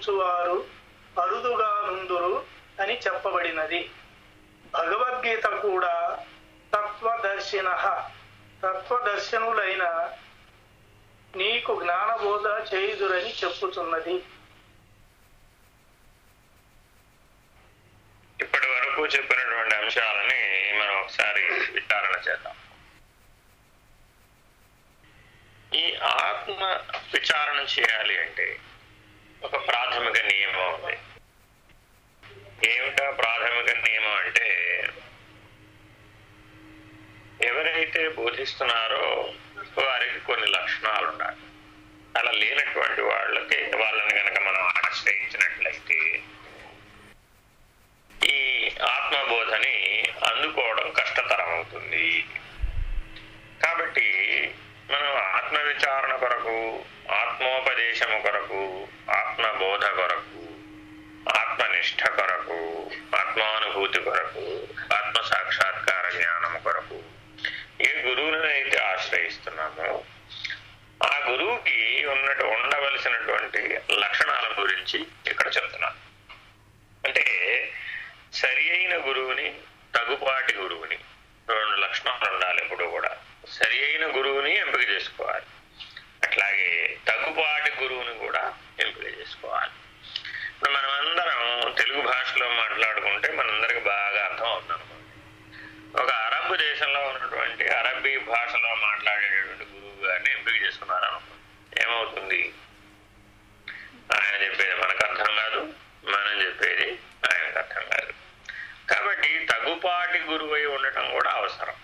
ధ్యానించువారు అరుదుగా నుందురు అని చెప్పబడినది. భగవద్గీత కూడా తత్వదర్శిన. తత్వదర్శనులైన నీకు జ్ఞానబోధ చేయుదురని చెప్పుతున్నది ఇప్పటి వరకు చెప్పినటువంటి అంశాలని మనం ఒకసారి విచారణ చేద్దాం. ఈ ఆత్మ విచారణ చేయాలి అంటే ఒక ప్రాథమిక నియమం ఉంది. ఏమిటా ప్రాథమిక నియమం అంటే ఎవరైతే బోధిస్తున్నారో వారికి కొన్ని లక్షణాలు ఉండాలి అలా లేనటువంటి వాళ్ళకి వాళ్ళని కనుక మనం ఆశ్రయించినట్లయితే ఈ ఆత్మబోధని అందుకోవడం కష్టతరం అవుతుంది కాబట్టి మనం ఆత్మ విచారణ కొరకు ఆత్మోప కొరకు ఆత్మబోధ కొరకు నిష్ట కొరకు ఆత్మానుభూతి కొరకు ఆత్మ సాక్షాత్కార జ్ఞానం కొరకు ఏ గురువుని అయితే ఆశ్రయిస్తున్నామో. ఆ గురువుకి ఉన్నట్టు ఉండవలసినటువంటి లక్షణాల గురించి ఇక్కడ చెప్తున్నాను. అంటే సరి అయిన గురువుని తగుపాటి గురువుని రెండు లక్షణాలు ఉండాలి ఎప్పుడు కూడా. సరి అయిన గురువుని ఎంపిక చేసుకోవాలి. అట్లాగే తగుపాటి గురువుని కూడా ఎంపిక చేసుకోవాలి. ఇప్పుడు మనమందరం తెలుగు భాషలో మాట్లాడుకుంటే మనందరికి బాగా అర్థం అవుతుంది ఒక అరబ్ దేశంలో ఉన్నటువంటి అరబ్బీ భాషలో మాట్లాడేటటువంటి గురువు గారిని ఎంపిక చేసుకున్నారు అనుకో ఏమవుతుంది? ఆయన చెప్పేది మనకు అర్థం కాదు మనం చెప్పేది ఆయనకు అర్థం కాదు. కాబట్టి తగుపాటి గురువై ఉండటం కూడా అవసరం.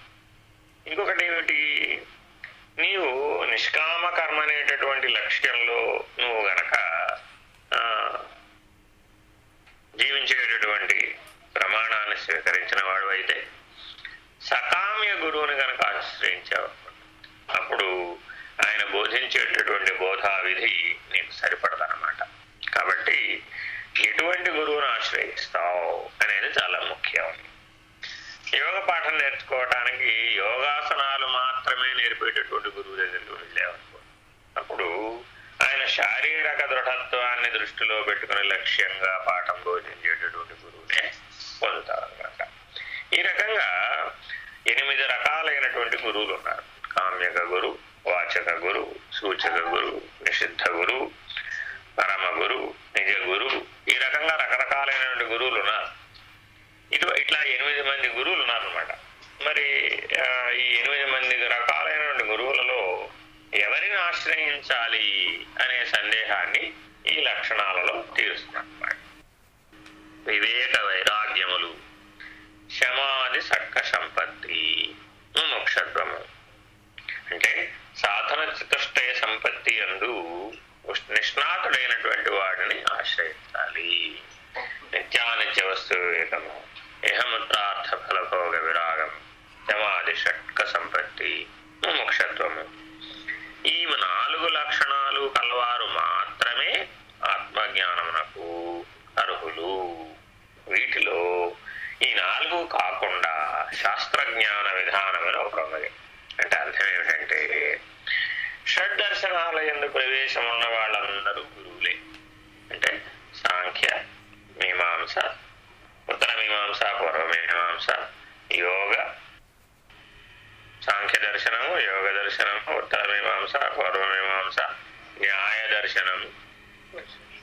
ఇంకొకటి ఏమిటి? నీవు నిష్కామ కర్మ అనేటటువంటి లక్ష్యంలో నువ్వు గనక జీవించేటటువంటి ప్రమాణాన్ని స్వీకరించిన వాడు అయితే సకామ్య గురువుని కనుక ఆశ్రయించావు అప్పుడు ఆయన బోధించేటటువంటి బోధా విధి నీకు సరిపడదన్నమాట. కాబట్టి ఎటువంటి గురువును ఆశ్రయిస్తావు అనేది చాలా ముఖ్యం. యోగ పాఠం నేర్చుకోవటానికి యోగాసనాలు మాత్రమే నేర్పేటటువంటి గురువు దగ్గరికి వెళ్ళామనుకో అప్పుడు శారీరక దృఢత్వాన్ని దృష్టిలో పెట్టుకుని లక్ష్యంగా పాఠం బోధించేటటువంటి గురువునే పొందుతారనమాట ఈ రకంగా ఎనిమిది రకాలైనటువంటి గురువులు ఉన్నారు. కామ్యక గురు వాచక గురు సూచక గురు నిషిద్ధ గురు పరమ గురు నిజ గురు ఈ రకంగా రకరకాలైనటువంటి గురువులు ఉన్నారు. ఇటు ఇట్లా ఎనిమిది మంది గురువులు ఉన్నారనమాట మరి ఈ ఎనిమిది మంది రకాలైనటువంటి గురువులలో ఎవరిని ఆశ్రయించాలి అనే సందేహాన్ని ఈ లక్షణాలలో తీరుస్తున్నారు వివేక వైరాగ్యములు శమాది సక్క సంపత్తి ముక్షత్వము అంటే సాధన చతుష్టయ సంపత్తి అందు నిష్ణాతుడైనటువంటి వాడిని ఆశ్రయించాలి. నిత్యానిత్య వస్తు వివేకము ఇహముత్రార్థ ఫలభోగ విరాగం శమాది షట్క సంపత్తి ముముక్షత్వము. ఈ నాలుగు లక్షణాలు కలవారు మాత్రమే ఆత్మజ్ఞానమునకు అర్హులు. వీటిలో ఈ నాలుగు కాకుండా శాస్త్రజ్ఞాన విధానమైన ఒక ఉన్నది అంటే అర్థం ఏమిటంటే షడ్దర్శనాల ఎందు ప్రవేశం ఉన్న వాళ్ళందరూ గురువులే. అంటే సాంఖ్య మీమాంస ఉత్తర మీమాంస పూర్వమీమాంస యోగ సాంఖ్య దర్శనము యోగ దర్శనము ఉత్తర మీమాంస మీమాంస న్యాయ దర్శనము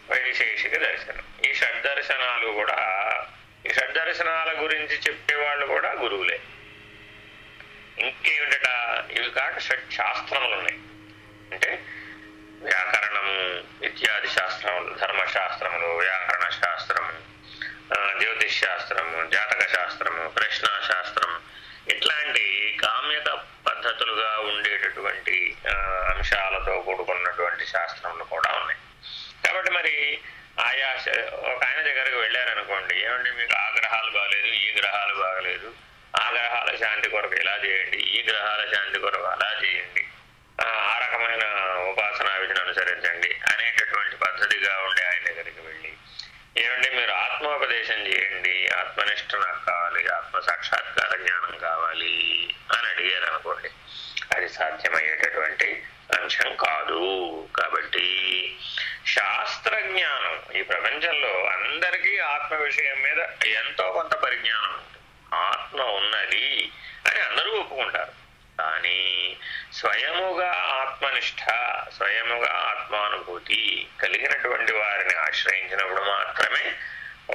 వైశేషిక దర్శనం. ఈ షడ్దర్శనాలు కూడా ఈ షడ్దర్శనాల గురించి చెప్పేవాళ్ళు కూడా గురువులే. ఇంకేమిట ఇవి కాక షడ్ శాస్త్రములు ఉన్నాయి. అంటే వ్యాకరణము ఇత్యాది శాస్త్రములు ధర్మశాస్త్రములు వ్యాకరణ శాస్త్రము జ్యోతిష్ శాస్త్రము జాతక శాస్త్రము ప్రశ్న పద్ధతులుగా ఉండేటటువంటి అంశాలతో కూడుకున్నటువంటి శాస్త్రములు కూడా ఉన్నాయి. కాబట్టి మరి ఆయా ఒక ఆయన దగ్గరకు వెళ్ళారనుకోండి ఏమంటే మీకు ఆ గ్రహాలు బాగలేదు ఈ గ్రహాలు బాగలేదు ఆ గ్రహాల శాంతి కొరకు ఇలా చేయండి ఈ గ్రహాల శాంతి కొరకు అలా చేయండి ఆ ఆ రకమైన ఉపాసనా విధిని అనుసరించండి అనేటటువంటి పద్ధతిగా ఉండే ఆయన దగ్గరికి ఏమంటే మీరు ఆత్మోపదేశం చేయండి. ఆత్మనిష్ట నాకు కావాలి ఆత్మ సాక్షాత్కార జ్ఞానం కావాలి అని అడిగారు అనుకోండి అది సాధ్యమయ్యేటటువంటి అంశం కాదు. కాబట్టి శాస్త్ర జ్ఞానం ఈ ప్రపంచంలో అందరికీ ఆత్మ విషయం మీద ఎంతో కొంత పరిజ్ఞానం ఆత్మ ఉన్నది అని అందరూ ఒప్పుకుంటారు. కానీ స్వయముగా ఆత్మనిష్ట స్వయముగా ఆత్మానుభూతి కలిగినటువంటి వారిని ఆశ్రయించినప్పుడు మాత్రమే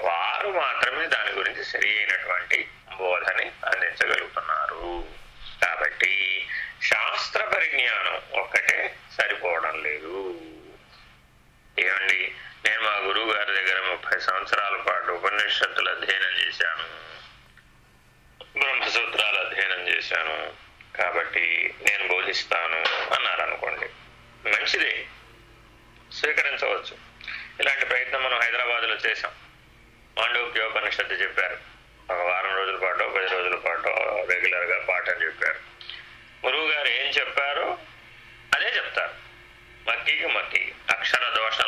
వారు మాత్రమే దాని గురించి సరి అయినటువంటి బోధని అందించగలుగుతున్నారు. కాబట్టి శాస్త్ర పరిజ్ఞానం ఒక్కటే సరిపోవడం లేదు. ఏమండి? నేను మా గురువు గారి దగ్గర ముప్పై సంవత్సరాల పాటు ఉపనిషత్తులు అధ్యయనం చేశాను. బ్రహ్మసూత్రాలు అధ్యయనం చేశాను. కాబట్టి నేను బోధిస్తాను అన్నారు అనుకోండి మంచిదే. స్వీకరించవచ్చు. ఇలాంటి ప్రయత్నం మనం హైదరాబాద్లో చేసాం మాండవ్యోపనిషత్తు చెప్పారు. ఒక వారం రోజుల పాటు పది రోజుల పాటు రెగ్యులర్గా పాఠం చెప్పారు. గురువు గారు ఏం చెప్పారో అదే చెప్తారు. మక్కీకి మక్కి అక్షర దోషం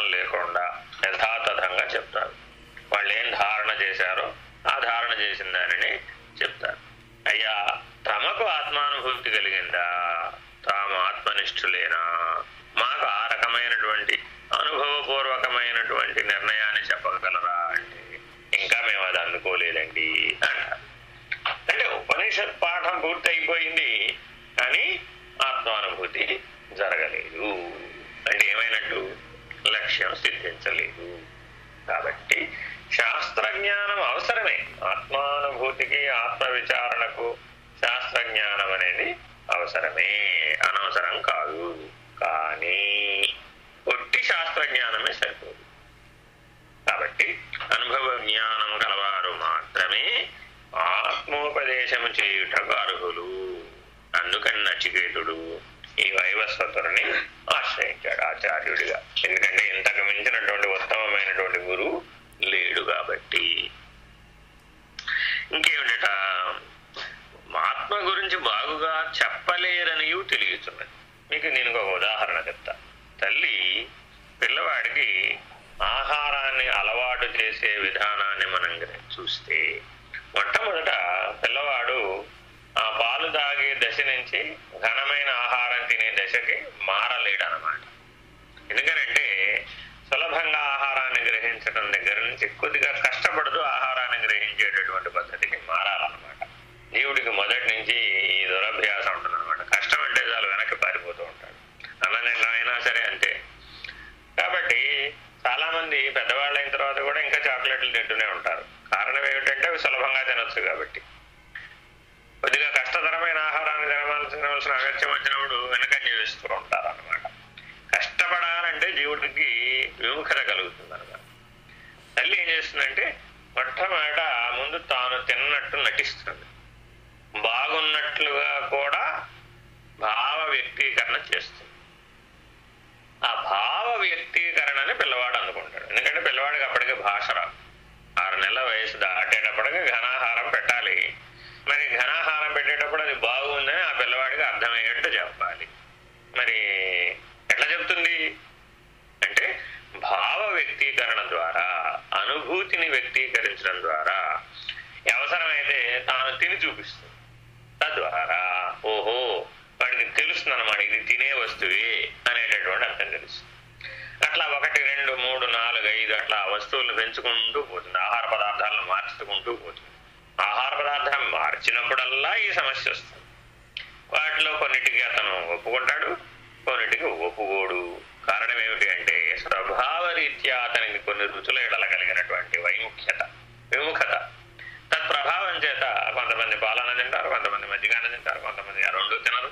prioridad. కాబట్టి చాలామంది పెద్దవాళ్ళు అయిన తర్వాత కూడా ఇంకా చాక్లెట్లు తింటూనే ఉంటారు. కారణం ఏమిటంటే అవి సులభంగా తినొచ్చు కాబట్టి. కొద్దిగా కష్టతరమైన ఆహారాన్ని తినవలసిన అగత్యం వచ్చినప్పుడు వెనకంజ వేస్తూ ఉంటారు అనమాట కష్టపడాలంటే జీవుడికి విముఖత కలుగుతుంది అనమాట తల్లి ఏం చేస్తుందంటే మొట్టమొదట ముందు తాను తిన్నట్టు నటిస్తుంది. బాగున్నట్లుగా కూడా భావ వ్యక్తీకరణ చేస్తుంది. వ్యక్తీకరణని పిల్లవాడు అందుకుంటాడు. ఎందుకంటే పిల్లవాడికి అప్పటికే భాష రాదు. ఆరు నెలల వయసు దాటేటప్పటికి ఘనాహారం పెట్టాలి. మరి ఘనాహారం పెట్టేటప్పుడు అది బాగుందని ఆ పిల్లవాడికి అర్థమయ్యేట్టు చెప్పాలి. మరి ఎట్లా చెప్తుంది? అంటే భావ వ్యక్తీకరణ ద్వారా అనుభూతిని వ్యక్తీకరించడం ద్వారా అవసరమైతే తాను తిని చూపిస్తుంది. తద్వారా ఓహో వాడికి తెలుస్తుంది అనమాట ఇది తినే వస్తువే అనేటటువంటి అర్థం తెలుస్తుంది. అట్లా ఒకటి రెండు మూడు నాలుగు ఐదు అట్లా వస్తువులను పెంచుకుంటూ పోతుంది. ఆహార పదార్థాలను మార్చుకుంటూ పోతుంది. ఆహార పదార్థం మార్చినప్పుడల్లా ఈ సమస్య వస్తుంది. వాటిలో కొన్నిటికి అతను ఒప్పుకుంటాడు కొన్నిటికి ఒప్పుకోడు. కారణం ఏమిటి అంటే స్వభావ రీత్యా అతనికి కొన్ని రుచుల ఎడల కలిగినటువంటి వైముఖ్యత విముఖత. తత్ప్రభావం చేత కొంతమంది పాలన తింటారు కొంతమంది మజ్జిగాన తింటారు కొంతమంది ఆ రెండు తినరు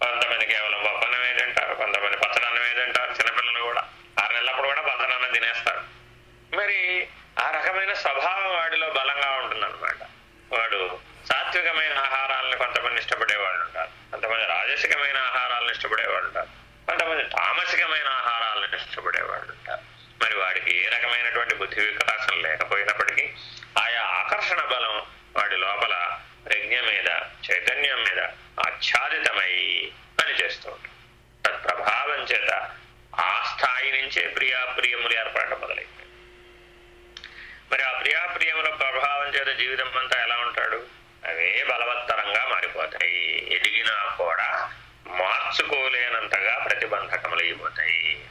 కొంతమంది కేవలం పప్పన్నమే తింటారు కొంతమంది పచ్చడన్నమే తింటారు చిన్నపిల్లలు కూడా ఆరు నెలలప్పుడు కూడా పచ్చడన్నం తినేస్తారు మరి ఆ రకమైన స్వభావం వాడిలో బలంగా ఉంటుందన్నమాట వాడు సాత్వికమైన ఆహారాలను కొంతమంది ఇష్టపడే వాళ్ళు ఉంటారు కొంతమంది రాజసికమైన ఆహారాలను ఇష్టపడే వాళ్ళు ఉంటారు కొంతమంది తామసికమైన ఆహారాలను ఇష్టపడే వాళ్ళు ఉంటారు మరి వాడికి ఏ రకమైనటువంటి బుద్ధి వికాసం లేకపోయినప్పటికీ ఆయా ఆకర్షణ బలం వాడి లోపల ప్రజ్ఞ మీద చైతన్యం మీద ఆచ్ఛాదితమై పనిచేస్తూ ఉంటుంది. తత్ప్రభావం చేత ఆ స్థాయి నుంచే ప్రియాప్రియములు ఏర్పడటం మొదలైంది. మరి ఆ ప్రియాప్రియముల ప్రభావం చేత జీవితం అంతా ఎలా ఉంటాడు? అవే బలవత్తరంగా మారిపోతాయి. ఎదిగినా కూడా మార్చుకోలేనంతగా ప్రతిబంధకములు అయిపోతాయి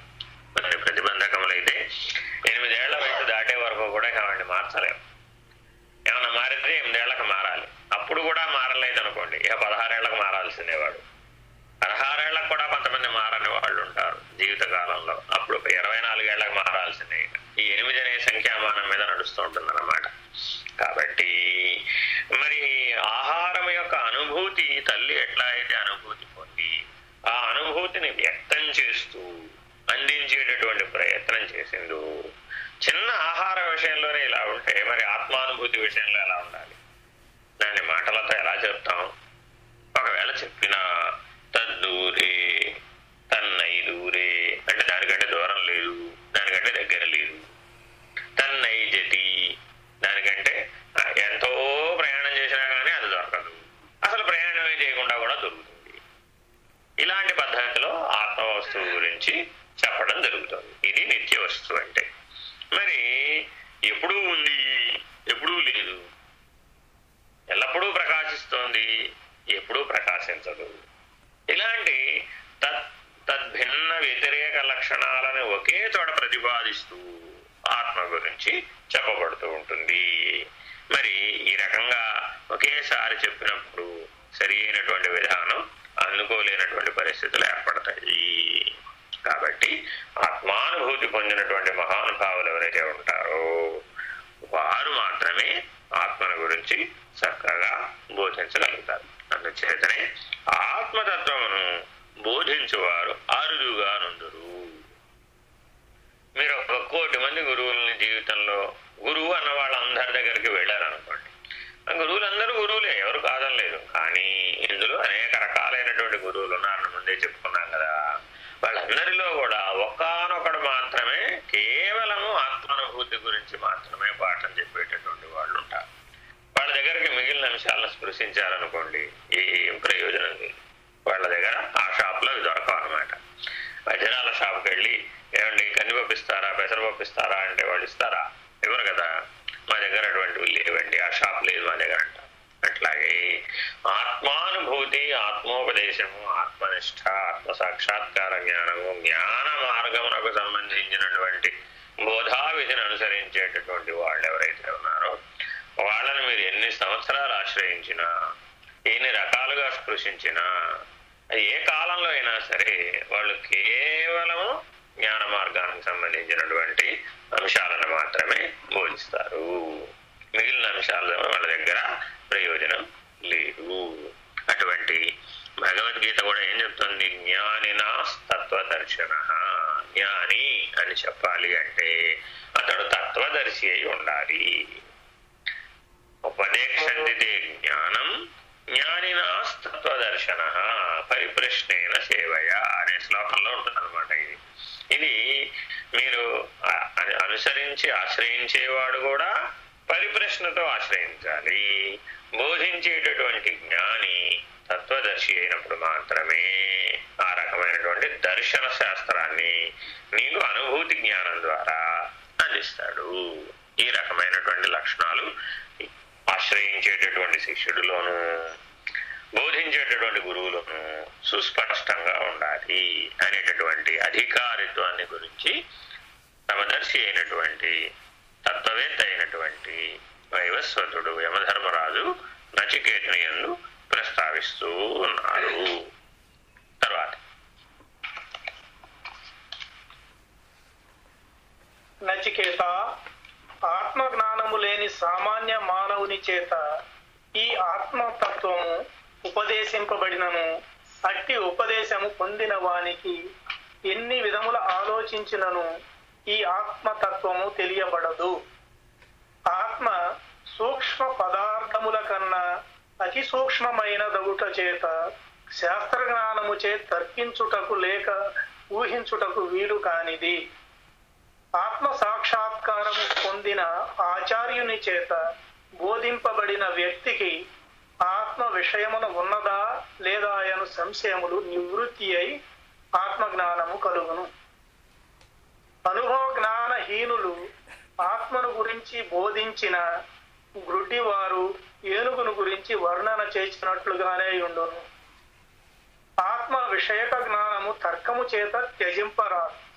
మరి ప్రతిబంధకములైతే ఎనిమిదేళ్ళ వయసు దాటే వరకు కూడా కావండి మార్చలేము ఏమన్నా మారితే ఎనిమిదేళ్ళకు మారాలి. అప్పుడు కూడా మారలేదు అనుకోండి ఇక పదహారేళ్ళకు మారాల్సిందేవాడు పదహారేళ్ళకు కూడా కొంతమంది మారని వాళ్ళు ఉంటారు జీవిత కాలంలో అప్పుడు ఇరవై నాలుగేళ్ళకు మారాల్సిందే ఈ ఎనిమిది అనే సంఖ్యామానం మీద నడుస్తూ ఉంటుందన్నమాట. కాబట్టి మరి ఆహారం యొక్క అనుభూతి అనుభూతి తల్లి ఎట్లా అయితే అనుభూతి పొంది ఆ అనుభూతిని వ్యక్తం చేస్తూ అందించేటటువంటి ప్రయత్నం చేసిందో చిన్న ఆహార విషయంలోనే ఇలా ఉంటే మరి ఆత్మానుభూతి విషయంలో ఎలా ఉండాలి? దాన్ని మాటలతో ఎలా చెప్తాం? ఒకవేళ చెప్పిన తద్దూరే తన్నై దూరే అంటే దానికంటే దూరం లేదు దానికంటే దగ్గర లేదు. తన్నై జతి దానికంటే ఎంతో ప్రయాణం చేసినా కానీ అది దొరకదు. అసలు ప్రయాణమే చేయకుండా కూడా దొరుకుతుంది. ఇలాంటి పద్ధతిలో ఆత్మ వస్తువు గురించి చెప్పడం జరుగుతుంది. ఇది నిత్య వస్తువు అంటే. మరి ఎప్పుడూ ఉంది ఎప్పుడూ లేదు. ఎల్లప్పుడూ ప్రకాశిస్తోంది ఎప్పుడూ ప్రకాశించదు. ఇలాంటి తత్ తద్భిన్న వ్యతిరేక లక్షణాలను ఒకే చోట ప్రతిపాదిస్తూ ఆత్మ గురించి చెప్పబడుతూ ఉంటుంది. మరి ఈ రకంగా ఒకేసారి చెప్పినప్పుడు సరి అయినటువంటి విధానం అందుకోలేనటువంటి పరిస్థితులు ఏర్పడతాయి. కాబట్టి ఆత్మానుభూతి పొందినటువంటి మహానుభావులు ఎవరైతే ఉంటారో వారు మాత్రమే ఆత్మను గురించి చక్కగా బోధించగలుగుతారు. అందుచేతనే ఆత్మతత్వమును బోధించువారు అరుదుగా నుండురు. మీరు ఒక కోటి మంది గురువుల్ని జీవితంలో గురువు అన్న వాళ్ళందరి దగ్గరికి వెళ్ళారనుకోండి ఆ గురువులందరూ గురువులే ఎవరు కాదనలేదు కానీ ఇందులో అనేక రకాలైనటువంటి గురువులు ఉన్నారని ముందే చెప్పుకున్నాం కదా వాళ్ళందరిలో కూడా ఒకానొకడు మాత్రమే కేవలము ఆత్మానుభూతి గురించి మాత్రమే పాఠం చెప్పేటటువంటి వాళ్ళు ఉంటారు వాళ్ళ దగ్గరికి మిగిలిన అంశాలను స్పృశించారనుకోండి ఏం ప్రయోజనం లేదు వాళ్ళ దగ్గర ఆ షాప్లో అవి దొరకవు అనమాట వజ్రాల షాప్కి వెళ్ళి ఏమండి కందిపప్పు పంపిస్తారా? పెసర పంపిస్తారా? అంటే వాళ్ళు ఇస్తారా? ఇవ్వరు కదా. మా దగ్గర అటువంటివి లేవండి ఆ షాప్ లేదు మా దగ్గర అంట అట్లాగే ఆత్మానుభూతి ఆత్మోపదేశము ఆత్మనిష్ట ఆత్మ సాక్షాత్కార జ్ఞానము జ్ఞాన మార్గమునకు సంబంధించినటువంటి బోధా విధిని అనుసరించేటటువంటి వాళ్ళు ఎవరైతే ఉన్నారో వాళ్ళని మీరు ఎన్ని సంవత్సరాలు ఆశ్రయించినా ఎన్ని రకాలుగా స్పృశించినా ఏ కాలంలో అయినా సరే వాళ్ళు కేవలము జ్ఞాన మార్గానికి సంబంధించినటువంటి అంశాలను మాత్రమే బోధిస్తారు. మిగిలిన అంశాలు వాళ్ళ దగ్గర ప్రయోజనం లేదు. అటువంటి భగవద్గీత కూడా ఏం చెప్తుంది? జ్ఞానినా తత్వదర్శన. జ్ఞాని అని చెప్పాలి అంటే అతడు తత్వదర్శి అయి ఉండాలి. ఉపదేశందితే జ్ఞానం జ్ఞానినాస్తత్వదర్శన పరిప్రశ్నైన సేవయ అనే శ్లోకంలో ఉంటుందన్నమాట ఇది. ఇది మీరు అనుసరించి ఆశ్రయించేవాడు కూడా పరిప్రశ్నతో ఆశ్రయించాలి. బోధించేటటువంటి జ్ఞాని తత్వదర్శి అయినప్పుడు మాత్రమే ఆ రకమైనటువంటి దర్శన శాస్త్రాన్ని నీకు అనుభూతి జ్ఞానం ద్వారా అందిస్తాడు. ఈ రకమైనటువంటి లక్షణాలు ఆశ్రయించేటటువంటి శిష్యుడిలోను బోధించేటటువంటి గురువులను సుస్పష్టంగా ఉండాలి అనేటటువంటి అధికారిత్వాన్ని గురించి సమదర్శి అయినటువంటి తత్వవేత్త అయినటువంటి వైవస్వతుడు యమధర్మరాజు నచికేతనియందు ప్రస్తావిస్తూ ఉన్నారు. తర్వాత. నచికేత ఆత్మ జ్ఞానము లేని సామాన్య మానవుని చేత ఈ ఆత్మతత్వము ఉపదేశింపబడినను అట్టి ఉపదేశము పొందిన వానికి ఎన్ని విధముల ఆలోచించినను ఈ ఆత్మతత్వము తెలియబడదు. ఆత్మ సూక్ష్మ పదార్థముల కన్నా అతి సూక్ష్మమైన దగుట చేత శాస్త్ర జ్ఞానము చే తర్కించుటకు లేక ఊహించుటకు వీలు కానిది. ఆత్మ సాక్షాత్కారం పొందిన ఆచార్యుని చేత బోధింపబడిన వ్యక్తికి ఆత్మ విషయమున ఉన్నదా లేదా అను సంశయములు నివృత్తి అయి ఆత్మ జ్ఞానము కలుగును. అనుభవ జ్ఞానహీనులు ఆత్మను గురించి బోధించిన గ్రుడ్డివారు ఏనుగును గురించి వర్ణన చేసినట్లుగానే ఉండును. ఆత్మ విషయక జ్ఞానము తర్కము చేత త్యజింపరాదు.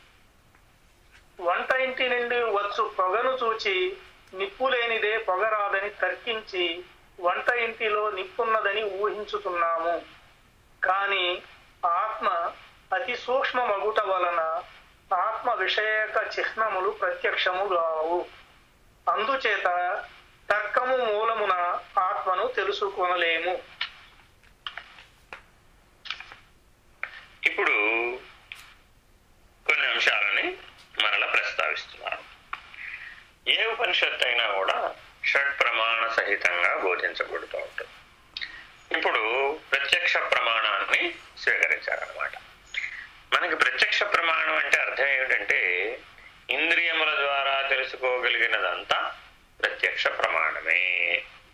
వంట ఇంటి నుండి వచ్చు పొగను చూచి నిప్పు లేనిదే పొగరాదని తర్కించి వంట ఇంటిలో నిప్పున్నదని ఊహించుతున్నాము. కాని ఆత్మ అతి సూక్ష్మ మగుట వలన ఆత్మ విషయక చిహ్నములు ప్రత్యక్షము కావు అందుచేత తర్కము మూలమున ఆత్మను తెలుసుకొనలేము. ఇప్పుడు కొన్ని అంశాలని మరల ప్రస్తావిస్తున్నారు ఏ ఉపనిషత్తు అయినా కూడా షడ్ ప్రమాణ సహితంగా బోధించబడుతూ ఉంటుంది. ఇప్పుడు ప్రత్యక్ష ప్రమాణాన్ని స్వీకరించారనమాట మనకి ప్రత్యక్ష ప్రమాణం అంటే అర్థం ఏమిటంటే ఇంద్రియముల ద్వారా తెలుసుకోగలిగినదంతా ప్రత్యక్ష ప్రమాణమే.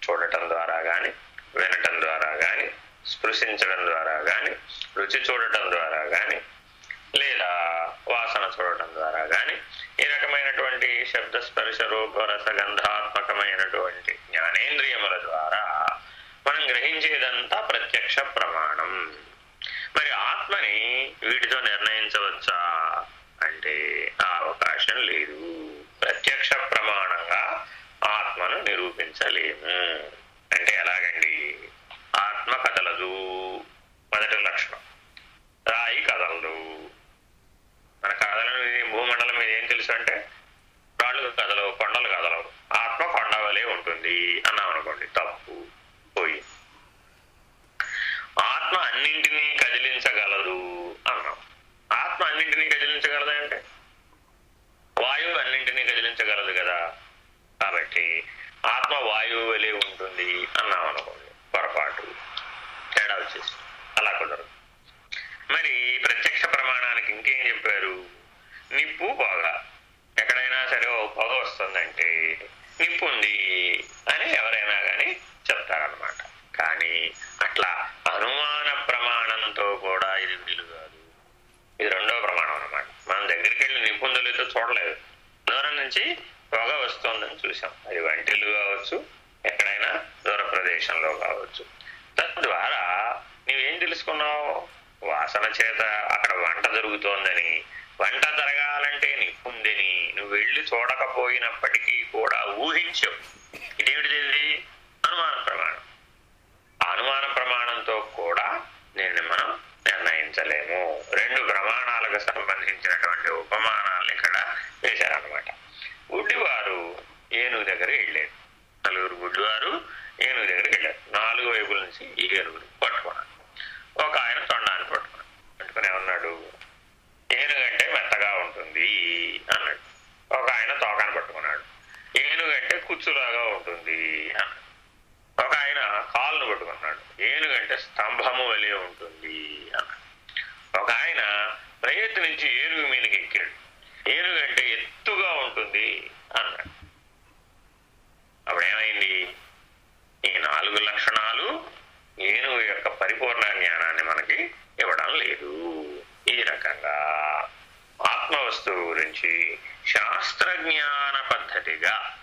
చూడటం ద్వారా కానీ వినటం ద్వారా కానీ స్పృశించడం ద్వారా కానీ రుచి చూడటం ద్వారా కానీ లేదా వాసన చూడటం ద్వారా గాని ఈ రకమైనటువంటి శబ్ద స్పర్శ జ్ఞానేంద్రియముల ద్వారా మనం గ్రహించేదంతా ప్రత్యక్ష ప్రమాణం. మరి ఆత్మని వీటితో నిర్ణయించవచ్చా? అంటే ఆ అవకాశం లేదు. ప్రత్యక్ష ప్రమాణంగా ఆత్మను నిరూపించలేము. అంటే ఎలాగండి? ఆత్మ కదలదు. మొదటి లక్షణం రాయి కదలదు మన కదలను ఇది భూమండలం మీద ఏం తెలుసు అంటే రాళ్ళు కదలవు కొండలు కదలవు ఆత్మ కొండ వలె ఉంటుంది అన్నాం అనుకోండి తప్పు పోయింది ఆత్మ అన్నింటినీ కదిలించగలదు అన్నాం. ఆత్మ అన్నింటినీ కదిలించగలదా అంటే? వాయువు అన్నింటినీ కదిలించగలదు కదా. కాబట్టి ఆత్మ వాయువు వలె ఉంటుంది అన్నాం అనుకోండి పొరపాటు తేడా వచ్చేసి అలా కుదరదు. మరి ప్రత్యక్ష ప్రమాణానికి ఇంకేం చెప్పారు? నిప్పు పొగ. ఎక్కడైనా సరే ఓ పొగ వస్తుందంటే నిప్పుంది అని ఎవరైనా కానీ చెప్తారనమాట కానీ అట్లా అనుమాన ప్రమాణంతో కూడా ఇది వీలు కాదు. ఇది రెండో ప్రమాణం అనమాట మనం దగ్గరికి వెళ్ళి నిప్పు చూడలేదు. దూరం నుంచి పొగ వస్తుందని చూసాం అది వంటిల్లు కావచ్చు ఎక్కడైనా దూర ప్రదేశంలో కావచ్చు. తద్వారా నీవేం తెలుసుకున్నావు? వాసన చేత అక్కడ వంట జరుగుతోందని. వంట జరగాలంటే నిప్పుంది వెళ్ళి చూడకపోయినప్పటికీ కూడా ఊహించావు ఇదేమిటిది అనుమాన ప్రమాణం. అనుమాన ప్రమాణంతో కూడా దీన్ని మనం నిర్ణయించలేము. రెండు ప్రమాణాలకు సంబంధించినటువంటి ఉపమానాలను ఇక్కడ వేశారనమాట గుడ్డివారు ఏనుగు దగ్గర వెళ్ళారు. నలుగురు గుడ్డివారు ఏనుగు దగ్గరికి వెళ్ళారు. నాలుగు వైపుల నుంచి ఈ ఏనుగుని పట్టుకున్నారు. ఒక ఆయన తొండాన్ని పట్టుకున్నాడు పట్టుకుని ఉన్నాడు ఏనుగంటే మెత్తగా ఉంటుంది అన్నాడు ఒక ఆయన తోకాన్ని పట్టుకున్నాడు ఏనుగంటే కుచ్చులాగా ఉంటుంది. ఒక ఆయన కాళ్ళను పట్టుకున్నాడు ఏనుగంటే స్తంభము వలె ఉంటుంది అన్నాడు. ఒక ఆయన ప్రయత్నించి ఏనుగు మీదకి ఎక్కాడు. ఏనుగంటే ఎత్తుగా ఉంటుంది అన్నాడు. అప్పుడేమైంది? ఈ నాలుగు లక్షణాలు ఏనుగు యొక్క పరిపూర్ణ జ్ఞానాన్ని మనకి ఇవ్వడం లేదు. ఈ రకంగా ఆత్మవస్తువు గురించి శాస్త్రజ్ఞాన పద్ధతిగా